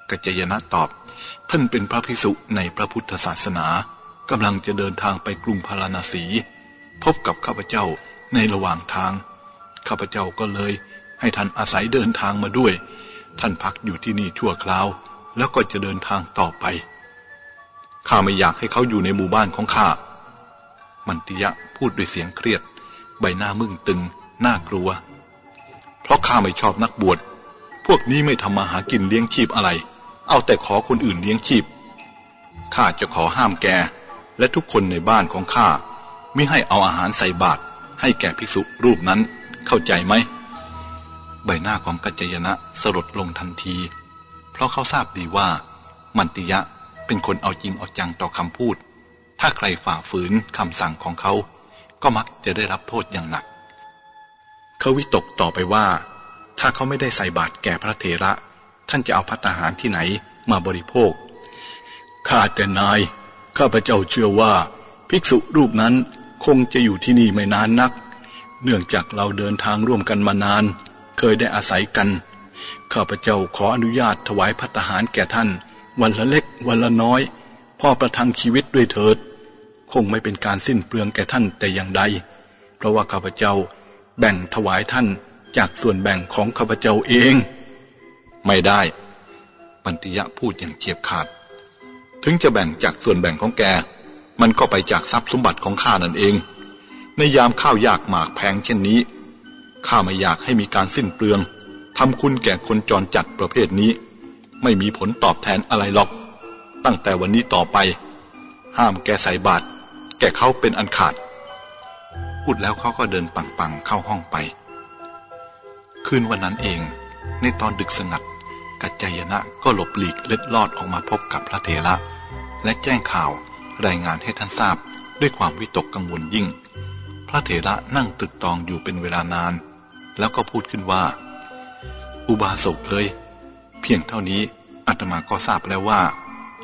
กัจจยนะตอบ ท่านเป็นพระภิกษุในพระพุทธศาสนากำลังจะเดินทางไปกรุงพาราณสี พบกับข้าพเจ้าในระหว่างทาง ข้าพเจ้าก็เลย ให้ท่านอาศัยเดินทางมาด้วย ท่านพักอยู่ที่นี่ชั่วคราว แล้วก็จะเดินทางต่อไปข้าไม่อยากให้เขาอยู่ในหมู่บ้านของข้ามันติยะพูดด้วยเสียงเครียด ใบหน้ามึงตึงน่ากลัว เพราะข้าไม่ชอบนักบวช วกนี้ไม่ทำมาหากินเลี้ยงชีพอะไร เอาแต่ขอคนอื่นเลี้ยงชีพ ข้าจะขอห้ามแก และทุกคนในบ้านของข้าไมิให้เอาอาหารใส่บาตรให้แก่ภิกษุรูปนั้นเข้าใจไหม ใบหน้าของกัจจยนะสลดลงทันที เพราะเขาทราบดีว่า มันติยะเป็นคนเอาจริงเอาจังต่อคำพูด ถ้าใครฝ่าฝืนคำสั่งของเขา ก็มักจะได้รับโทษอย่างหนัก เขาวิตกต่อไปว่า ถ้าเขาไม่ได้ใส่บาตรแก่พระเถระ ท่านจะเอาพัตหารที่ไหนมาบริโภค ข้าแต่นาย ข้าพเจ้าเชื่อว่า ภิกษุรูปนั้นคงจะอยู่ที่นี่ไม่นานนัก เนื่องจากเราเดินทางร่วมกันมานาน เคยได้อาศัยกัน ข้าพเจ้าขออนุญาตถวายพัตหารแก่ท่าน วันละเล็กวันละน้อย พ่อประทังชีวิตด้วยเถิด คงไม่เป็นการสิ้นเปลืองแก่ท่านแต่อย่างใด เพราะว่าข้าพเจ้าแบ่งถวายท่าน จากส่วนแบ่งของข้าพเจ้าเอง ไม่ได้ ปันติยะพูดอย่างเฉียบขาด ถึงจะแบ่งจากส่วนแบ่งของแก มันก็ไปจากทรัพย์สมบัติของข้านั่นเอง ในยามข้าวยากหมากแพงเช่นนี้ ข้าไม่อยากให้มีการสิ้นเปลืองทำคุณแก่คนจรจัดประเภทนี้ ไม่มีผลตอบแทนอะไรหรอก ตั้งแต่วันนี้ต่อไป ห้ามแกใส่บาตรแกเขาเป็นอันขาดพูดแล้วเขาก็เดินปังๆเข้าห้องไป คืนวันนั้นเอง ในตอนดึกสงัด กัจจยนะก็หลบหลีกเล็ดลอดออกมาพบกับพระเถระ และแจ้งข่าวรายงานให้ท่านทราบด้วยความวิตกกังวลยิ่ง พระเถระนั่งตึกตองอยู่เป็นเวลานาน แล้วก็พูดขึ้นว่า อุบาสกเลยเพียงเท่านี้อาตมาก็ทราบแล้วว่า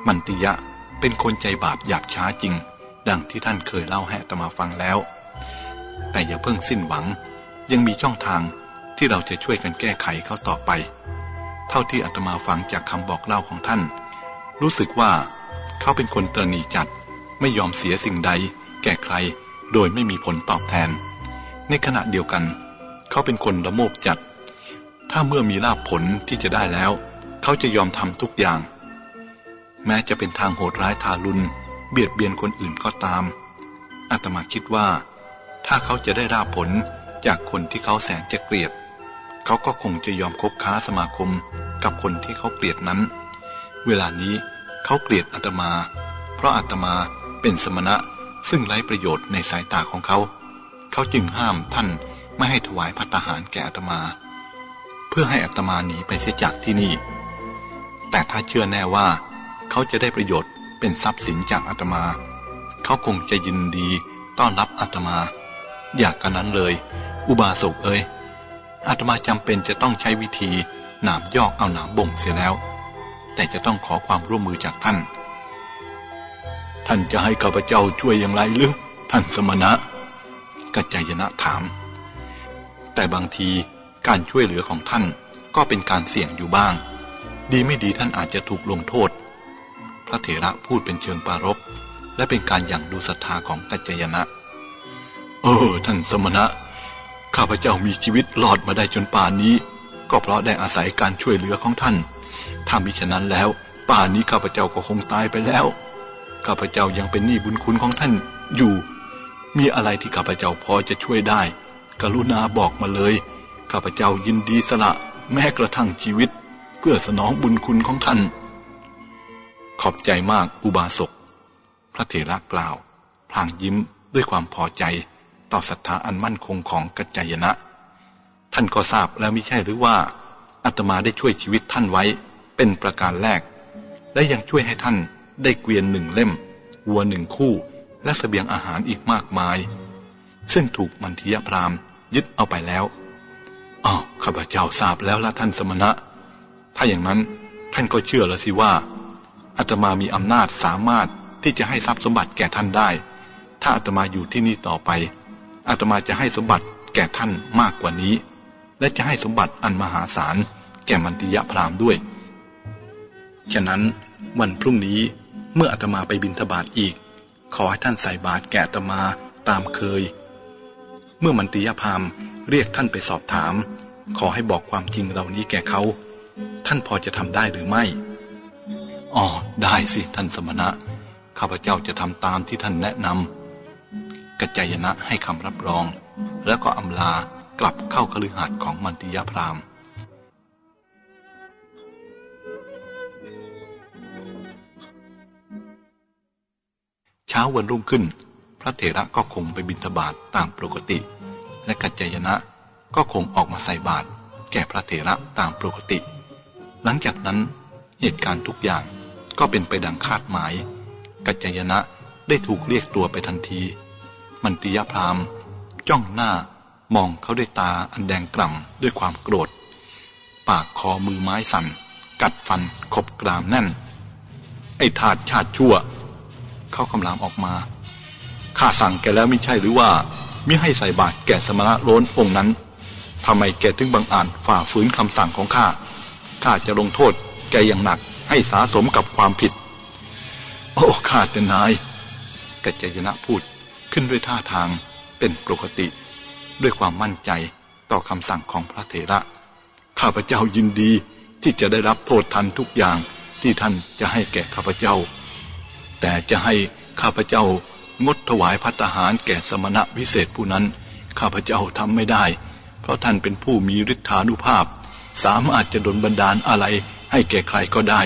มันติยะเป็นคนใจบาปหยาบช้าจริง ดังที่ท่านเคยเล่าให้อาตมาฟังแล้ว แต่อย่าเพิ่งสิ้นหวัง ยังมีช่องทาง ที่เราจะช่วยกันแก้ไขเขาต่อไป เท่าที่อาตมาฟังจากคำบอกเล่าของท่าน รู้สึกว่าเขาเป็นคนตรณีจัด ไม่ยอมเสียสิ่งใด แก่ใคร โดยไม่มีผลตอบแทน ในขณะเดียวกัน เขาเป็นคนละโมบจัด ถ้าเมื่อมีลาภผลที่จะได้แล้ว เขาจะยอมทำทุกอย่าง แม้จะเป็นทางโหดร้ายทารุณเบียดเบียนคนอื่นก็ตามอาตมาคิดว่า ถ้าเขาจะได้ราบผลจากคนที่เขาแสนจะเกลียด เขาก็คงจะยอมคบค้าสมาคมกับคนที่เขาเกลียดนั้น เวลานี้เขาเกลียดอาตมา เพราะอาตมาเป็นสมณะซึ่งไร้ประโยชน์ในสายตาของเขา เขาจึงห้ามท่านไม่ให้ถวายพัตหารแก่อาตมา เพื่อให้อาตมาหนีไปเสียจากที่นี่ แต่ถ้าเชื่อแน่ว่าเขเขาจะได้ประโยชน์เป็นทรัพย์สินจากอาตมา เขาคงจะยินดีต้อนรับอาตมา อยากกันนั้นเลย อุบาสกเอ้ย อาตมาจำเป็นจะต้องใช้วิธีหนามยอกเอาหนามบ่งเสียแล้ว แต่จะต้องขอความร่วมมือจากท่าน ท่านจะให้ข้าพเจ้าช่วยอย่างไรหรือท่านสมณะกัจจายนะถาม แต่บางทีการช่วยเหลือของท่านก็เป็นการเสี่ยงอยู่บ้าง ดีไม่ดีท่านอาจจะถูกลงโทษ พระเถระพูดเป็นเชิงปารบและเป็นการอย่างดูศรัทธาของกัจจายนะ เออ ท่านสมณะ ข้าพเจ้ามีชีวิตรอดมาได้จนป่านนี้ ก็เพราะได้อาศัยการช่วยเหลือของท่าน ถ้ามิฉะนั้นแล้ว ป่านนี้ข้าพเจ้าก็คงตายไปแล้ว ข้าพเจ้ายังเป็นหนี้บุญคุณของท่านอยู่ มีอะไรที่ข้าพเจ้าพอจะช่วยได้ กรุณาบอกมาเลย ข้าพเจ้ายินดีสละแม้กระทั่งชีวิต เพื่อสนองบุญคุณของท่าน ขอบใจมากอุบาสก พระเถระกล่าว พลางยิ้มด้วยความพอใจ ต่อศรัทธาอันมั่นคงของกัจจายนะ ท่านก็ทราบแล้วไม่ใช่หรือว่าอาตมาได้ช่วยชีวิตท่านไว้เป็นประการแรก และยังช่วยให้ท่านได้เกวียนหนึ่งเล่มวัวหนึ่งคู่ และสเสบียงอาหารอีกมากมาย ซึ่งถูกมันทียพรามยึดเอาไปแล้วอ๋อข้าพเจ้าทราบแล้วละท่านสมณะ ถ้าอย่างนั้นท่านก็เชื่อแล้วสิว่าอาตมามีอำนาจสามารถที่จะให้ทรัพย์สมบัติแก่ท่านได้ ถ้าอาตมาอยู่ที่นี่ต่อไป อาตมาจะให้สมบัติแก่ท่านมากกว่านี้ และจะให้สมบัติอันมหาศาลแก่มันติยะพราหมด้วย ฉะนั้นวันพรุ่งนี้เมื่ออาตมาไปบินทบาทอีก ขอให้ท่านใส่บาตรแก่อาตมาตามเคย เมื่อมันติยะพราหม์เรียกท่านไปสอบถาม ขอให้บอกความจริงเหล่านี้แก่เขา ท่านพอจะทำได้หรือไม่อ๋อได้สิท่านสมณะข้าพเจ้าจะทำตามที่ท่านแนะนำ กัจจายนะให้คำรับรอง แล้วก็อำลากลับเข้าคฤหาสน์ของมันติยพรามเช้าวันรุ่งขึ้น พระเถระก็คงไปบิณฑบาตตามปกติ และกัจจายนะก็คงออกมาใส่บาตรแก่พระเถระตามปกติ หลังจากนั้นเหตุการณ์ทุกอย่างก็เป็นไปดังคาดหมาย กัจจายนะได้ถูกเรียกตัวไปทันที มันติยพรามจ้องหน้ามองเขาด้วยตาอันแดงกล่ำด้วยความโกรธ ปากคอมือไม้สั่น กัดฟันขบกรามแน่น ไอ้ทาดชาติชั่ว เขาคำรามออกมาข้าสั่งแกแล้วไม่ใช่หรือว่ามิให้ใส่บาตรแก่สมณะโล้นองค์นั้นทำไมแกถึงบังอาจฝ่าฝืนคำสั่งของข้าข้าจะลงโทษแกอย่างหนักให้สาสมกับความผิด โอ้ข้าแต่นายกัจจยนะพูด ขึ้นด้วยท่าทางเป็นปกติ ด้วยความมั่นใจต่อคำสั่งของพระเถระ ข้าพเจ้ายินดีที่จะได้รับโทษทันทุกอย่างที่ท่านจะให้แก่ข้าพเจ้า แต่จะให้ข้าพเจ้างดถวายพัตหารแก่สมณะวิเศษผู้นั้น ข้าพเจ้าทำไม่ได้ เพราะท่านเป็นผู้มีฤทธานุภาพ สามารถจะดลบันดาลอะไรให้แก่ใครก็ได้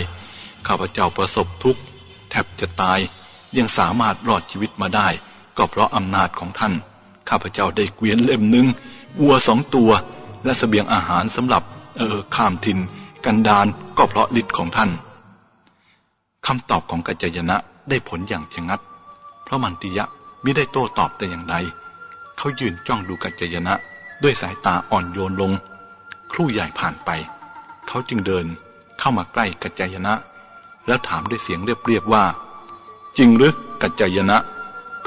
ข้าพเจ้าประสบทุกข์แทบจะตายยังสามารถรอดชีวิตมาได้ ก็เพราะอำนาจของท่าน ข้าพเจ้าได้เกวียนเล่มหนึ่งวัวสองตัว และสเสบียงอาหารสำหรับ เออข้ามทิน กันดานก็เพราะฤทธิ์ของท่านคำตอบของกัจจยนะได้ผลอย่างชะงัดพระมันติยะไมิได้โต้ตอบแต่อย่างใด เขายืนจ้องดูกัจจยนะ ด้วยสายตาอ่อนโยนลง ครู่ใหญ่ผ่านไป เขาจึงเดินเข้ามาใกล้กัจจยนะ แล้วถามด้วยเสียงเรียบๆว่า จริงหรือกัจจยนะ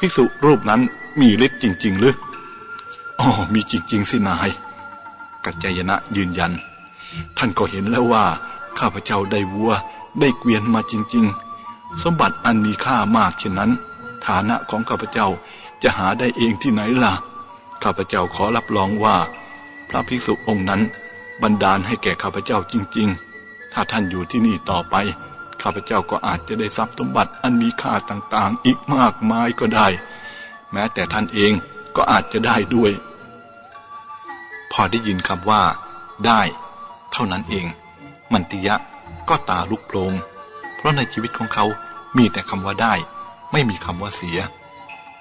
ภิกษุรูปนั้นมีฤทธิ์จริง ๆ หรืออ๋อมีจริง ๆ สินาย กัจจยนะยืนยัน ท่านก็เห็นแล้วว่า ข้าพเจ้าได้วัว ได้เกวียนมาจริง ๆ สมบัติอันมีค่ามากเช่นนั้น ฐานะของข้าพเจ้าจะหาได้เองที่ไหนล่ะ ข้าพเจ้าขอรับรองว่า พระภิกษุองค์นั้น บันดาลให้แก่ข้าพเจ้าจริง ๆ ถ้าท่านอยู่ที่นี่ต่อไป ข้าพเจ้าก็อาจจะได้ทรัพย์สมบัติอันมีค่าต่างๆ อีกมากมายก็ได้ แม้แต่ท่านเองก็อาจจะได้ด้วย พอได้ยินคำว่า ได้ เท่านั้นเอง มันติยะก็ตาลุกโพลงเพราะในชีวิตของเขามีแต่คำว่าได้ ไม่มีคำว่าเสีย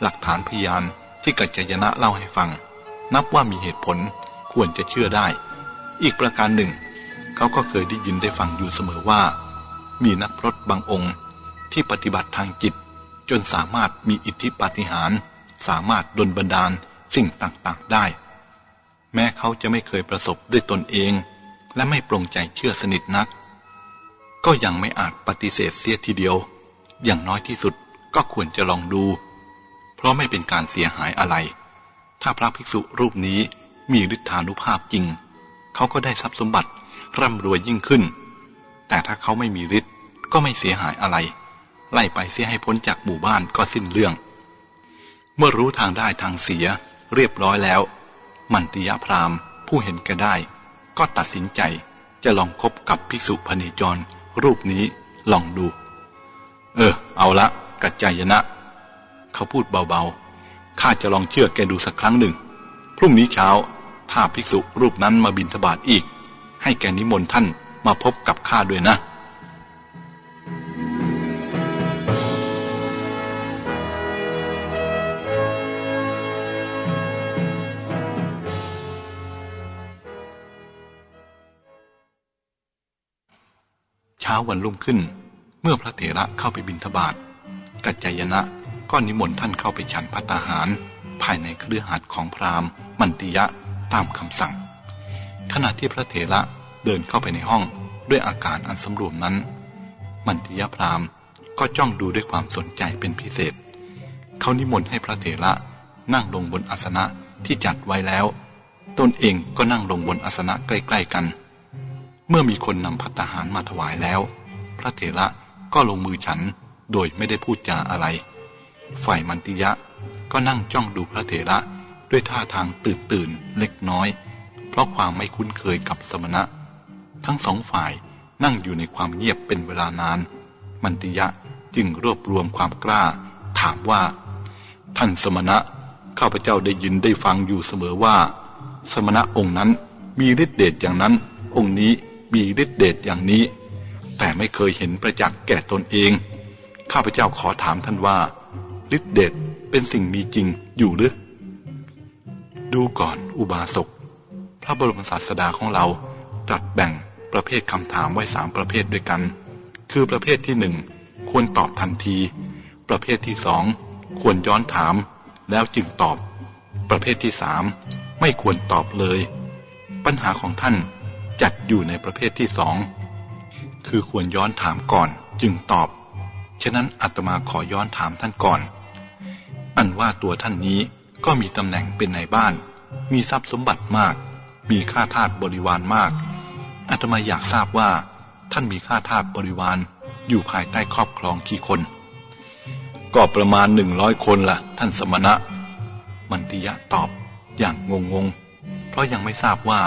หลักฐานพยานที่กัจจยนะเล่าให้ฟัง นับว่ามีเหตุผลควรจะเชื่อได้ อีกประการหนึ่ง เขาก็เคยได้ยินได้ฟังอยู่เสมอว่า มีนักพรตบางองค์ ที่ปฏิบัติทางจิต จนสามารถมีอิทธิปาฏิหาริย์สามารถดลบันดาลสิ่งต่างๆได้ แม้เขาจะไม่เคยประสบด้วยตนเอง และไม่ปรงใจเชื่อสนิทนัก ก็ยังไม่อาจปฏิเสธเสียทีเดียว อย่างน้อยที่สุดก็ควรจะลองดู เพราะไม่เป็นการเสียหายอะไร ถ้าพระภิกษุรูปนี้มีฤทธานุภาพจริง เขาก็ได้ทรัพย์สมบัติร่ำรวยยิ่งขึ้น แต่ถ้าเขาไม่มีฤทธิ์ก็ไม่เสียหายอะไร ไล่ไปเสียให้พ้นจากหมู่บ้านก็สิ้นเรื่อง เมื่อรู้ทางได้ทางเสีย เรียบร้อยแล้ว มันติยพรามผู้เห็นแก่ได้ ก็ตัดสินใจจะลองคบกับภิกษุพเนจร รูปนี้ลองดู เออ เอาละ กัจจายนะ เขาพูดเบาๆข้าจะลองเชื่อแกดูสักครั้งหนึ่ง พรุ่งนี้เช้า ถ้าภิกษุรูปนั้นมาบินทบาทอีก ให้แกนิมนต์ท่าน มาพบกับข้าด้วยนะเช้าวันรุ่งขึ้น เมื่อพระเถระเข้าไปบิณฑบาตกัจจายนะก็นิมนต์ท่านเข้าไปฉันพัตาหาร ภายในเครือหัดของพราหมณ์ มันติยะตามคำสั่ง ขณะที่พระเถระ เดินเข้าไปในห้องด้วยอาการอันสำรวมนั้น มันติยะพราหมณ์ก็จ้องดูด้วยความสนใจเป็นพิเศษ เขานิมนต์ให้พระเถระนั่งลงบนอาสนะที่จัดไว้แล้ว ตนเองก็นั่งลงบนอาสนะใกล้ๆกัน เมื่อมีคนนำพัตตาหารมาถวายแล้ว พระเถระก็ลงมือฉันโดยไม่ได้พูดจาอะไร ฝ่ายมันติยะก็นั่งจ้องดูพระเถระด้วยท่าทางตื่นตื่นเล็กน้อย เพราะความไม่คุ้นเคยกับสมณะ ทั้งสองฝ่ายนั่งอยู่ในความเงียบเป็นเวลานาน มันติยะจึงรวบรวมความกล้า ถามว่า ท่านสมณะ ข้าพเจ้าได้ยินได้ฟังอยู่เสมอว่า สมณะองค์นั้นมีฤทธิเดชอย่างนั้น องค์นี้มีฤทธิเดชอย่างนี้ แต่ไม่เคยเห็นประจักษ์แก่ตนเอง ข้าพเจ้าขอถามท่านว่าฤทธิเดชเป็นสิ่งมีจริงอยู่หรือ ดูก่อนอุบาสก พระบรมศาสดาของเราตรัสแบ่ง ประเภทคำถามไว้สามประเภทด้วยกัน คือประเภทที่หนึ่งควรตอบทันที ประเภทที่สองควรย้อนถาม แล้วจึงตอบ ประเภทที่สามไม่ควรตอบเลย ปัญหาของท่านจัดอยู่ในประเภทที่สองคือควรย้อนถามก่อนจึงตอบ ฉะนั้นอาตมาขอย้อนถามท่านก่อน อันว่าตัวท่านนี้ก็มีตำแหน่งเป็นในบ้าน มีทรัพย์สมบัติมาก มีข้าทาสบริวารมาก อาตมาอยากทราบว่า ท่านมีข้าทาสบริวารอยู่ภายใต้ครอบครองกี่คน ก็ประมาณหนึ่งร้อยคนละ่ะ ท่านสมณะ มันติยะตอบอย่างงงๆเพราะยังไม่ทราบว่า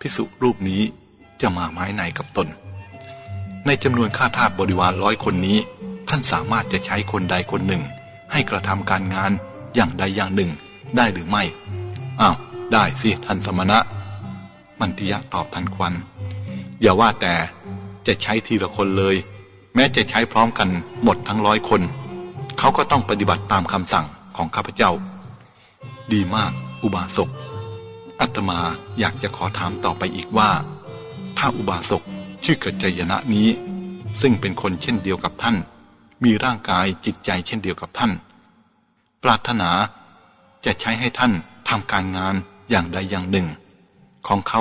ภิกษุรูปนี้จะมาไม้ไหนกับตน ในจำนวนข้าทาสบริวารร้อยคนนี้ ท่านสามารถจะใช้คนใดคนหนึ่ง ให้กระทำการงานอย่างใดอย่างหนึ่งได้หรือไม่ อ้าว ได้สิท่านสมณะ มันติยะตอบทันควัน อย่าว่าแต่จะใช้ทีละคนเลย แม้จะใช้พร้อมกันหมดทั้งร้อยคน เขาก็ต้องปฏิบัติตามคำสั่งของข้าพเจ้า ดีมากอุบาสกอาตมาอยากจะขอถามต่อไปอีกว่า ถ้าอุบาสกชื่อกัจจยนะนี้ ซึ่งเป็นคนเช่นเดียวกับท่าน มีร่างกายจิตใจเช่นเดียวกับท่าน ปรารถนาจะใช้ให้ท่านทำการงานอย่างใดอย่างหนึ่ง ของเขา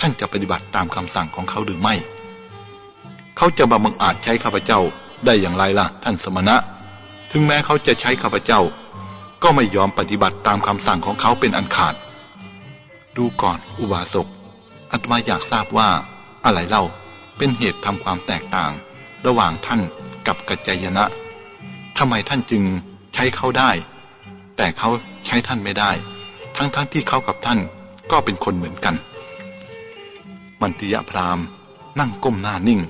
ท่านจะปฏิบัติตามคำสั่งของเขาหรือไม่ เขาจะบังอาจใช้ข้าพเจ้าได้อย่างไรล่ะ ท่านสมณะ ถึงแม้เขาจะใช้ข้าพเจ้า ก็ไม่ยอมปฏิบัติตามคำสั่งของเขาเป็นอันขาด ดูก่อนอุบาสกอาตมาอยากทราบว่า อะไรเล่าเป็นเหตุทำความแตกต่าง ระหว่างท่านกับกัจจยนะทำไมท่านจึงใช้เขาได้ แต่เขาใช้ท่านไม่ได้ ทั้งๆทที่เขากับท่านก็เป็นคนเหมือนกัน มันติยพราหมณ์ นั่งก้มหน้านิ่ง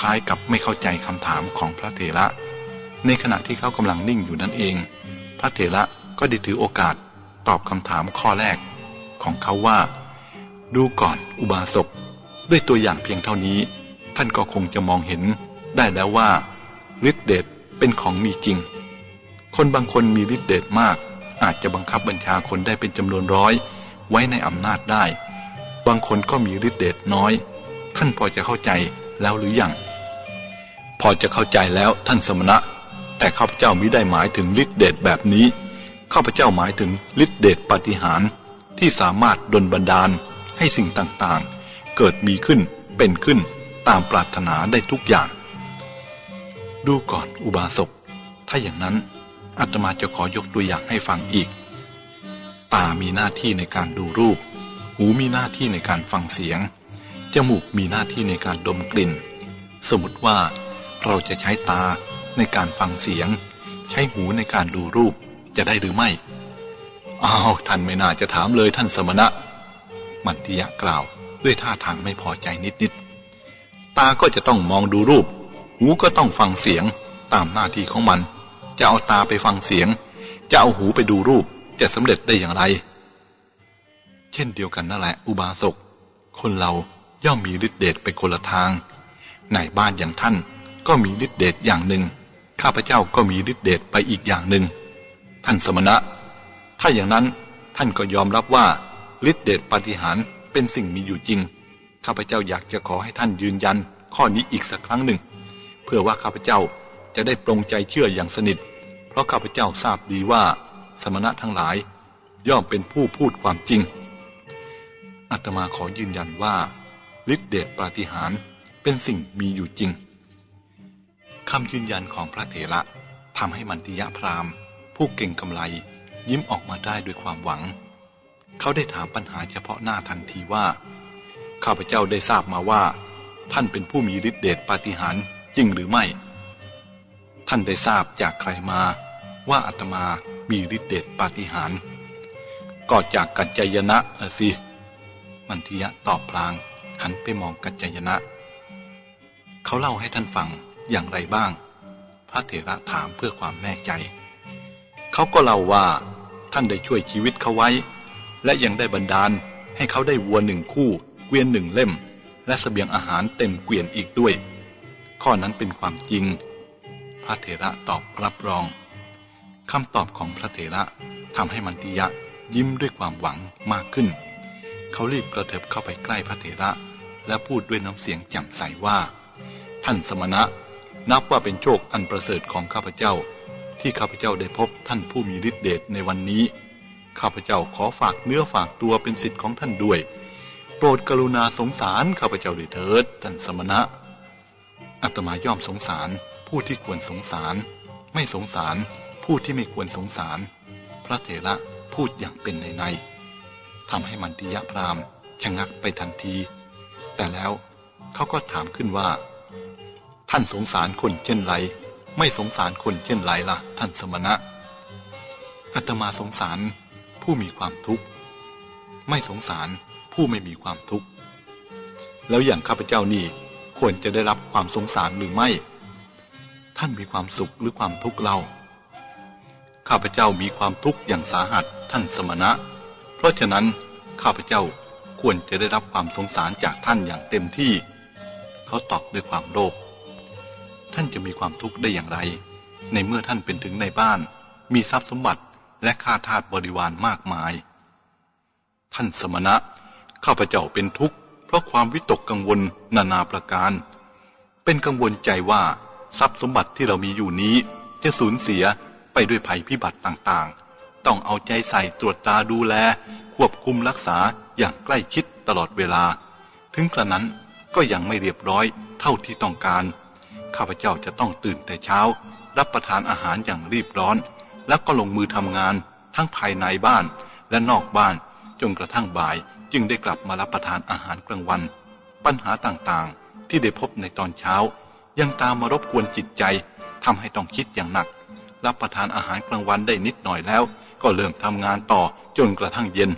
คล้ายกับไม่เข้าใจคำถามของพระเถระ ในขณะที่เขากำลังนิ่งอยู่นั่นเอง พระเถระก็ได้ถือโอกาสตอบคำถามข้อแรกของเขาว่า ดูก่อนอุบาสก ด้วยตัวอย่างเพียงเท่านี้ ท่านก็คงจะมองเห็นได้แล้วว่าฤทธิเดชเป็นของมีจริง คนบางคนมีฤทธิเดชมาก อาจจะบังคับบัญชาคนได้เป็นจำนวนร้อย ไว้ในอำนาจได้ บางคนก็มีฤทธิเดชน้อย ท่านพอจะเข้าใจแล้วหรืออยังพอจะเข้าใจแล้วท่านสมณะ แต่ข้าพเจ้ามิได้หมายถึงฤทธิเดชแบบนี้ข้าพเจ้าหมายถึงฤทธิเดชปาฏิหารที่สามารถดลบันดาลให้สิ่งต่างๆ เกิดมีขึ้นเป็นขึ้นตามปรารถนาได้ทุกอย่าง ดูก่อนอุบาสกถ้าอย่างนั้นอาตมาจะขอยกตัวอย่างให้ฟังอีก ตามีหน้าที่ในการดูรูป หูมีหน้าที่ในการฟังเสียง จมูกมีหน้าที่ในการดมกลิ่น สมมติว่าเราจะใช้ตาในการฟังเสียง ใช้หูในการดูรูปจะได้หรือไม่ อ้าวท่านไม่น่าจะถามเลยท่านสมณะ มันติยะกล่าวด้วยท่าทางไม่พอใจนิดๆ ตาก็จะต้องมองดูรูป หูก็ต้องฟังเสียงตามหน้าที่ของมัน จะเอาตาไปฟังเสียง จะเอาหูไปดูรูปจะสำเร็จได้อย่างไร เช่นเดียวกันนั่นแหละอุบาสก คนเราย่อมมีฤทธิเดชไปคนละทางในบ้านอย่างท่านก็มีฤทธิเดชอย่างหนึ่ง ข้าพเจ้าก็มีฤทธิเดชไปอีกอย่างหนึ่ง ท่านสมณะ ถ้าอย่างนั้นท่านก็ยอมรับว่าฤทธิเดชปฏิหารเป็นสิ่งมีอยู่จริง ข้าพเจ้าอยากจะขอให้ท่านยืนยันข้อนี้อีกสักครั้งหนึ่ง เพื่อว่าข้าพเจ้าจะได้ปรงใจเชื่ออย่างสนิท เพราะข้าพเจ้าทราบดีว่า สมณะทั้งหลาย ย่อมเป็นผู้พูดความจริง อาตมาขอยืนยันว่าฤทธิเดชปาฏิหารเป็นสิ่งมีอยู่จริงคำยืนยันของพระเถระทำให้มันติยะพรามผู้เก่งกำไร ยิ้มออกมาได้ด้วยความหวัง เขาได้ถามปัญหาเฉพาะหน้าทันทีว่า ข้าพเจ้าได้ทราบมาว่า ท่านเป็นผู้มีฤทธิเดชปาฏิหาริย์จริงหรือไม่ ท่านได้ทราบจากใครมา ว่าอาตมามีฤทธิเดชปาฏิหาริย์ก็จากกัจจยนะสิ มันทิยะตอบพลาง หันไปมองกัจจยนะ เขาเล่าให้ท่านฟังอย่างไรบ้าง พระเถระถามเพื่อความแน่ใจ เขาก็เล่าว่าท่านได้ช่วยชีวิตเขาไว้ และยังได้บันดาลให้เขาได้วัวหนึ่งคู่ เกวียนหนึ่งเล่ม และสเสบียงอาหารเต็มเกวียนอีกด้วย ข้อนั้นเป็นความจริง พระเถระตอบรับรองคำตอบของพระเถระทำให้มันติยะยิ้มด้วยความหวังมากขึ้น เขารีบกระเถิบเข้าไปใกล้พระเถระ และพูดด้วยน้ำเสียงแจ่มใสว่า ท่านสมณะ นับว่าเป็นโชคอันประเสริฐของข้าพเจ้า ที่ข้าพเจ้าได้พบท่านผู้มีฤทธิเดชในวันนี้ ข้าพเจ้าขอฝากเนื้อฝากตัวเป็นสิทธิ์ของท่านด้วย โปรดกรุณาสงสารข้าพเจ้าด้วยเถิดท่านสมณะอัตมาย่อมสงสารผู้ที่ควรสงสาร ไม่สงสารผู้ที่ไม่ควรสงสาร พระเถระพูดอย่างเป็นในใน ทำให้มันติยะพรามชะงักไปทันที แต่แล้วเขาก็ถามขึ้นว่า ท่านสงสารคนเช่นไร ไม่สงสารคนเช่นไรละ่ะ ท่านสมณะอาตมาสงสารผู้มีความทุกข์ ไม่สงสารผู้ไม่มีความทุกข์ แล้วอย่างข้าพเจ้านี่ควรจะได้รับความสงสารหรือไม่ ท่านมีความสุขหรือความทุกข์เราข้าพเจ้ามีความทุกข์อย่างสาหัสท่านสมณะ เพราะฉะนั้นข้าพเจ้าควรจะได้รับความสงสารจากท่านอย่างเต็มที่ เขาตอบด้วยความโลภท่านจะมีความทุกข์ได้อย่างไร ในเมื่อท่านเป็นถึงในบ้าน มีทรัพย์สมบัติและข้าทาสบริวารมากมาย ท่านสมณะ ข้าพเจ้าเป็นทุกข์ เพราะความวิตกกังวลนานาประการ เป็นกังวลใจว่าทรัพย์สมบัติที่เรามีอยู่นี้ จะสูญเสียไปด้วยภัยพิบัติต่างๆ ต้องเอาใจใส่ตรวจตาดูแล ควบคุมรักษาอย่างใกล้ชิดตลอดเวลา ถึงกระนั้นก็ยังไม่เรียบร้อยเท่าที่ต้องการ ข้าพเจ้าจะต้องตื่นแต่เช้า รับประทานอาหารอย่างรีบร้อน แล้วก็ลงมือทำงานทั้งภายในบ้านและนอกบ้านจนกระทั่งบ่ายจึงได้กลับมารับประทานอาหารกลางวัน ปัญหาต่างๆ ที่ได้พบในตอนเช้า ยังตามมารบกวนจิตใจทำให้ต้องคิดอย่างหนัก รับประทานอาหารกลางวันได้นิดหน่อยแล้ว ก็เริ่มทำงานต่อจนกระทั่งเย็น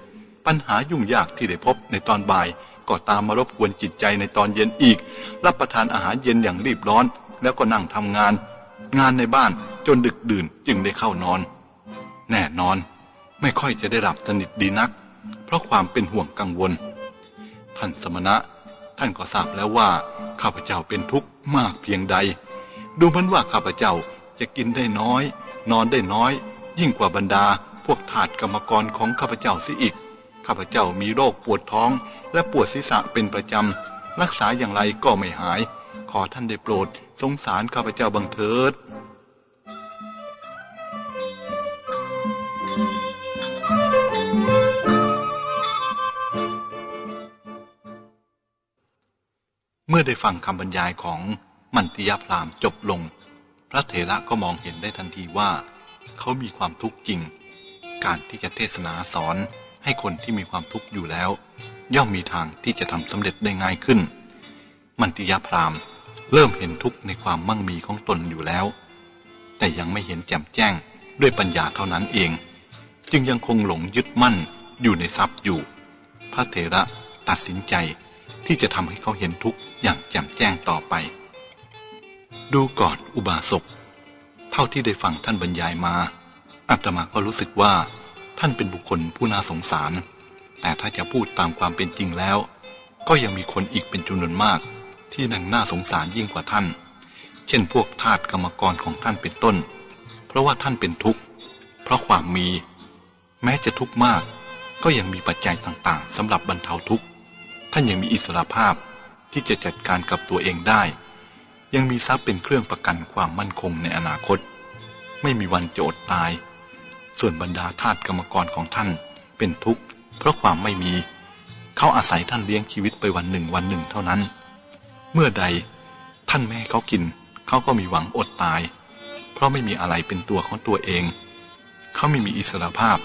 ปัญหายุ่งยากที่ได้พบในตอนบ่าย ก็ตามมารบกวนจิตใจในตอนเย็นอีก รับประทานอาหารเย็นอย่างรีบร้อน แล้วก็นั่งทำงาน งานในบ้านจนดึกดื่นจึงได้เข้านอน แน่นอน ไม่ค่อยจะได้หลับสนิทดีนัก เพราะความเป็นห่วงกังวล ท่านสมณะ ท่านก็ทราบแล้วว่า ข้าพเจ้าเป็นทุกข์มากเพียงใด ดูเหมือนว่าข้าพเจ้าจะกินได้น้อย นอนได้น้อย ยิ่งกว่าบรรดา พวกทาสกรรมกรของข้าพเจ้าเสียอีก ข้าพเจ้ามีโรคปวดท้อง และปวดศีรษะเป็นประจำ รักษาอย่างไรก็ไม่หาย ขอท่านได้โปรด สงสารข้าพเจ้าบังเถิดเมื่อได้ฟังคำบรรยายของมันติยพรามจบลง พระเถระก็มองเห็นได้ทันทีว่า เขามีความทุกข์จริง การที่จะเทศนาสอนให้คนที่มีความทุกข์อยู่แล้ว ย่อมมีทางที่จะทำสำเร็จได้ง่ายขึ้น มันติยพรามเริ่มเห็นทุกข์ในความมั่งมีของตนอยู่แล้ว แต่ยังไม่เห็นแจ่มแจ้งด้วยปัญญาเท่านั้นเอง จึงยังคงหลงยึดมั่นอยู่ในทรัพย์อยู่ พระเถระตัดสินใจที่จะทำให้เขาเห็นทุกข์อย่างแจ่มแจ้งต่อไป ดูก่อนอุบาสกเท่าที่ได้ฟังท่านบรรยายมา อาตมาก็รู้สึกว่าท่านเป็นบุคคลผู้น่าสงสาร แต่ถ้าจะพูดตามความเป็นจริงแล้ว ก็ยังมีคนอีกเป็นจำนวนมาก ที่นังน่าสงสารยิ่งกว่าท่าน เช่นพวกทาสกรรมกรของท่านเป็นต้น เพราะว่าท่านเป็นทุกข์ เพราะความมี แม้จะทุกข์มาก ก็ยังมีปัจจัยต่างๆสำหรับบรรเทาทุกข์ ท่านยังมีอิสระภาพที่จะจัดการกับตัวเองได้ ยังมีทรัพย์เป็นเครื่องประกันความมั่นคงในอนาคต ไม่มีวันจะอดตาย ส่วนบรรดาทาสกรรมกรของท่านเป็นทุกข์เพราะความไม่มี เขาอาศัยท่านเลี้ยงชีวิตไปวันหนึ่งวันหนึ่งเท่านั้น เมื่อใดท่านแม่เขากิน เขาก็มีหวังอดตาย เพราะไม่มีอะไรเป็นตัวของตัวเอง เขาไม่มีอิสระภาพ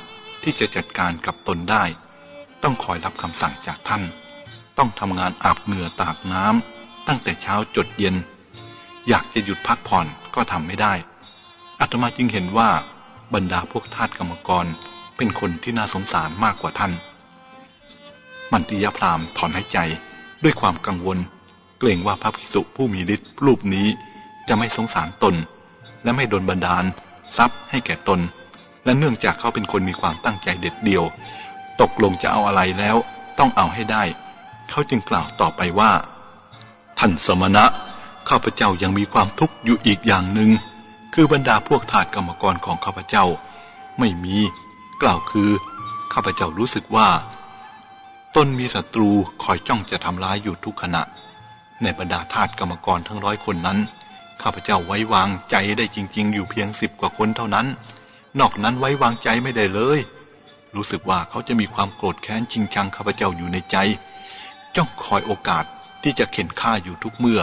ที่จะจัดการกับตนได้ ต้องคอยรับคำสั่งจากท่าน ต้องทำงานอาบเหงื่อตากน้ำตั้งแต่เช้าจดเย็น อยากจะหยุดพักผ่อนก็ทำไม่ได้อาตมาจึงเห็นว่า บรรดาพวกทาสกรรมกร เป็นคนที่น่าสงสารมากกว่าท่าน มันติยพรามถอนหายใจด้วยความกังวล เกรงว่าพระภิกษุผู้มีฤทธิ์รูปนี้จะไม่สงสารตน และไม่โดนบันดาล ทรัพย์ให้แก่ตน และเนื่องจากเขาเป็นคนมีความตั้งใจเด็ดเดี่ยว ตกลงจะเอาอะไรแล้วต้องเอาให้ได้ เขาจึงกล่าวต่อไปว่า ท่านสมณะ ข้าพเจ้ายังมีความทุกข์อยู่อีกอย่างหนึ่ง คือบรรดาพวกทาสกรรมกรของข้าพเจ้า ไม่มี กล่าวคือข้าพเจ้ารู้สึกว่า ตนมีศัตรูคอยจ้องจะทำร้ายอยู่ทุกขณะ ในบรรดาทาสกรรมกรทั้งร้อยคนนั้นข้าพเจ้าไว้วางใจได้จริง ๆ อยู่เพียงสิบกว่าคนเท่านั้น นอกนั้นไว้วางใจไม่ได้เลย รู้สึกว่าเขาจะมีความโกรธแค้นชิงชังข้าพเจ้าอยู่ในใจ จ้องคอยโอกาสที่จะเข็นฆ่าอยู่ทุกเมื่อ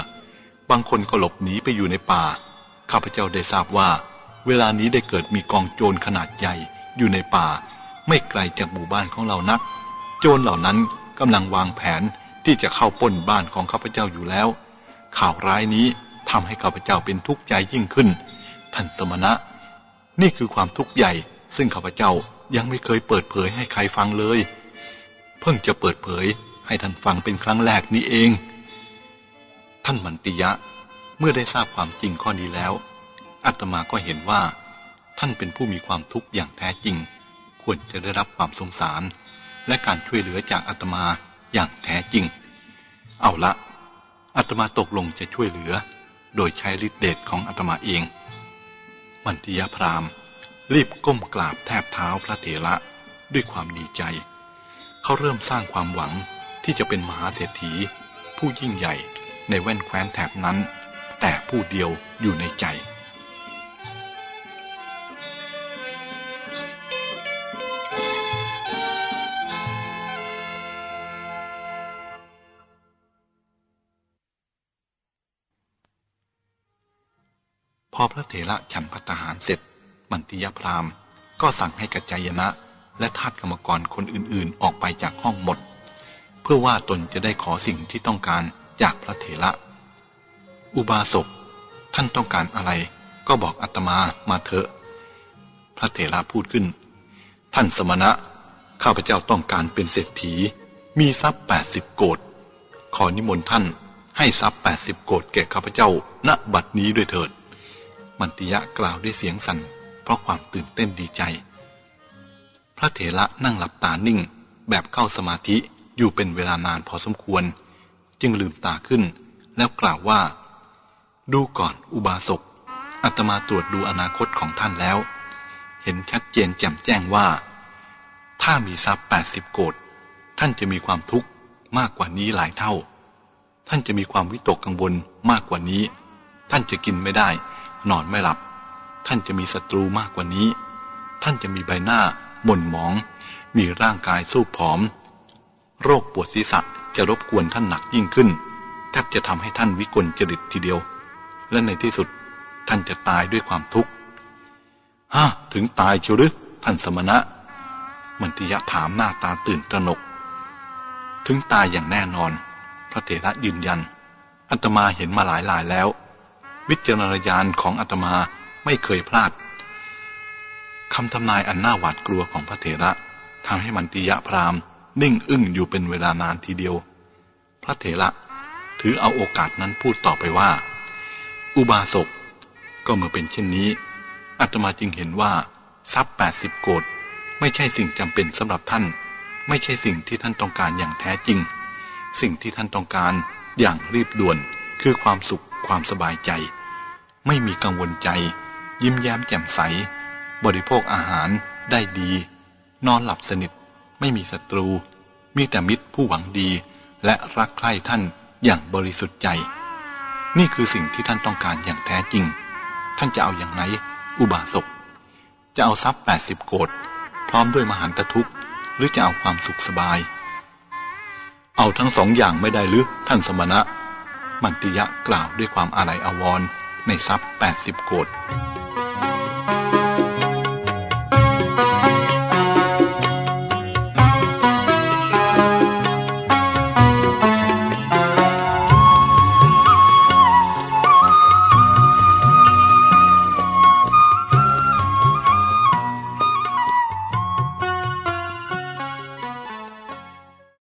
บางคนก็หลบหนีไปอยู่ในป่า ข้าพเจ้าได้ทราบว่า เวลานี้ได้เกิดมีกองโจรขนาดใหญ่อยู่ในป่า ไม่ไกลจากหมู่บ้านของเรานัก โจรเหล่านั้นกำลังวางแผนที่จะเข้าปล้นบ้านของข้าพเจ้าอยู่แล้ว ข่าวร้ายนี้ทำให้ข้าพเจ้าเป็นทุกข์ใจยิ่งขึ้น ท่านสมณะ นี่คือความทุกข์ใหญ่ ซึ่งข้าพเจ้ายังไม่เคยเปิดเผยให้ใครฟังเลย เพิ่งจะเปิดเผยให้ท่านฟังเป็นครั้งแรกนี้เอง ท่านมันติยะ เมื่อได้ทราบความจริงข้อนี้แล้วอาตมาก็เห็นว่า ท่านเป็นผู้มีความทุกข์อย่างแท้จริง ควรจะได้รับความสงสาร และการช่วยเหลือจากอาตมาอย่างแท้จริง เอาละอาตมาตกลงจะช่วยเหลือ โดยใช้ฤทธิเดชของอาตมาเอง มันติยพราม รีบก้มกราบแทบเท้าพระเถระด้วยความดีใจ เขาเริ่มสร้างความหวังที่จะเป็นมหาเศรษฐี ผู้ยิ่งใหญ่ในแว่นแคว้นแถบนั้น แต่ผู้เดียวอยู่ในใจพอพระเถระฉันพัตหารเสร็จ มันติยพรามก็สั่งให้กัจจายนะ และทาสกรรมกรคนอื่นๆ ออกไปจากห้องหมด เพื่อว่าตนจะได้ขอสิ่งที่ต้องการจากพระเถระ อุบาสกท่านต้องการอะไร ก็บอกอาตมามาเถอะ พระเถระพูดขึ้น ท่านสมณะ ข้าพเจ้าต้องการเป็นเศรษฐี มีทรัพย์แปดสิบโกดขอนิมนต์ท่านให้ทรัพย์แปดสิบโกดแก่ข้าพเจ้าณบัดนี้ด้วยเถิด มันติยะกล่าวด้วยเสียงสั่นเพราะความตื่นเต้นดีใจ พระเถระนั่งหลับตานิ่งแบบเข้าสมาธิอยู่เป็นเวลานานพอสมควร จึงลืมตาขึ้นแล้วกล่าวว่า ดูก่อนอุบาสกอาตมาตรวจดูอนาคตของท่านแล้ว เห็นชัดเจนแจ่มแจ้งว่า ถ้ามีทรัพย์แปดสิบโกดท่านจะมีความทุกข์มากกว่านี้หลายเท่า ท่านจะมีความวิตกกังวลมากกว่านี้ ท่านจะกินไม่ได้ นอนไม่หลับ ท่านจะมีศัตรูมากกว่านี้ ท่านจะมีใบหน้าหม่นหมอง มีร่างกายสู้ผอม โรคปวดศีรษะจะรบกวนท่านหนักยิ่งขึ้น แทบจะทำให้ท่านวิกลจริตทีเดียว และในที่สุดท่านจะตายด้วยความทุกข์ฮะถึงตายเชียวหรือท่านสมณะ มันติยะถามหน้าตาตื่นตระหนก ถึงตายอย่างแน่นอน พระเถระยืนยันอัตมาเห็นมาหลายหลายแล้ว วิจารณญาณของอัตมาไม่เคยพลาดคำทำนายอันน่าหวาดกลัวของพระเถระทำให้มันติยะพรามนิ่งอึ้งอยู่เป็นเวลานานทีเดียว พระเถระถือเอาโอกาสนั้นพูดต่อไปว่า อุบาสกก็เมื่อเป็นเช่นนี้อาตมาจึงเห็นว่า ทรัพย์แปดสิบโกดไม่ใช่สิ่งจำเป็นสำหรับท่าน ไม่ใช่สิ่งที่ท่านต้องการอย่างแท้จริง สิ่งที่ท่านต้องการอย่างรีบด่วนคือความสุขความสบายใจ ไม่มีกังวลใจ ยิ้มแย้มแจ่มใส บริโภคอาหารได้ดี นอนหลับสนิท ไม่มีศัตรู มีแต่มิตรผู้หวังดี และรักใคร่ท่านอย่างบริสุทธิ์ใจ นี่คือสิ่งที่ท่านต้องการอย่างแท้จริง ท่านจะเอาอย่างไหน อุบาสก จะเอาทรัพย์แปดสิบโกดพร้อมด้วยมหันตทุกข์ หรือจะเอาความสุขสบาย เอาทั้งสองอย่างไม่ได้หรือท่านสมณะ มันติยะกล่าวด้วยความอาลัยอาวรณ์ในทรัพย์แปดสิบโกด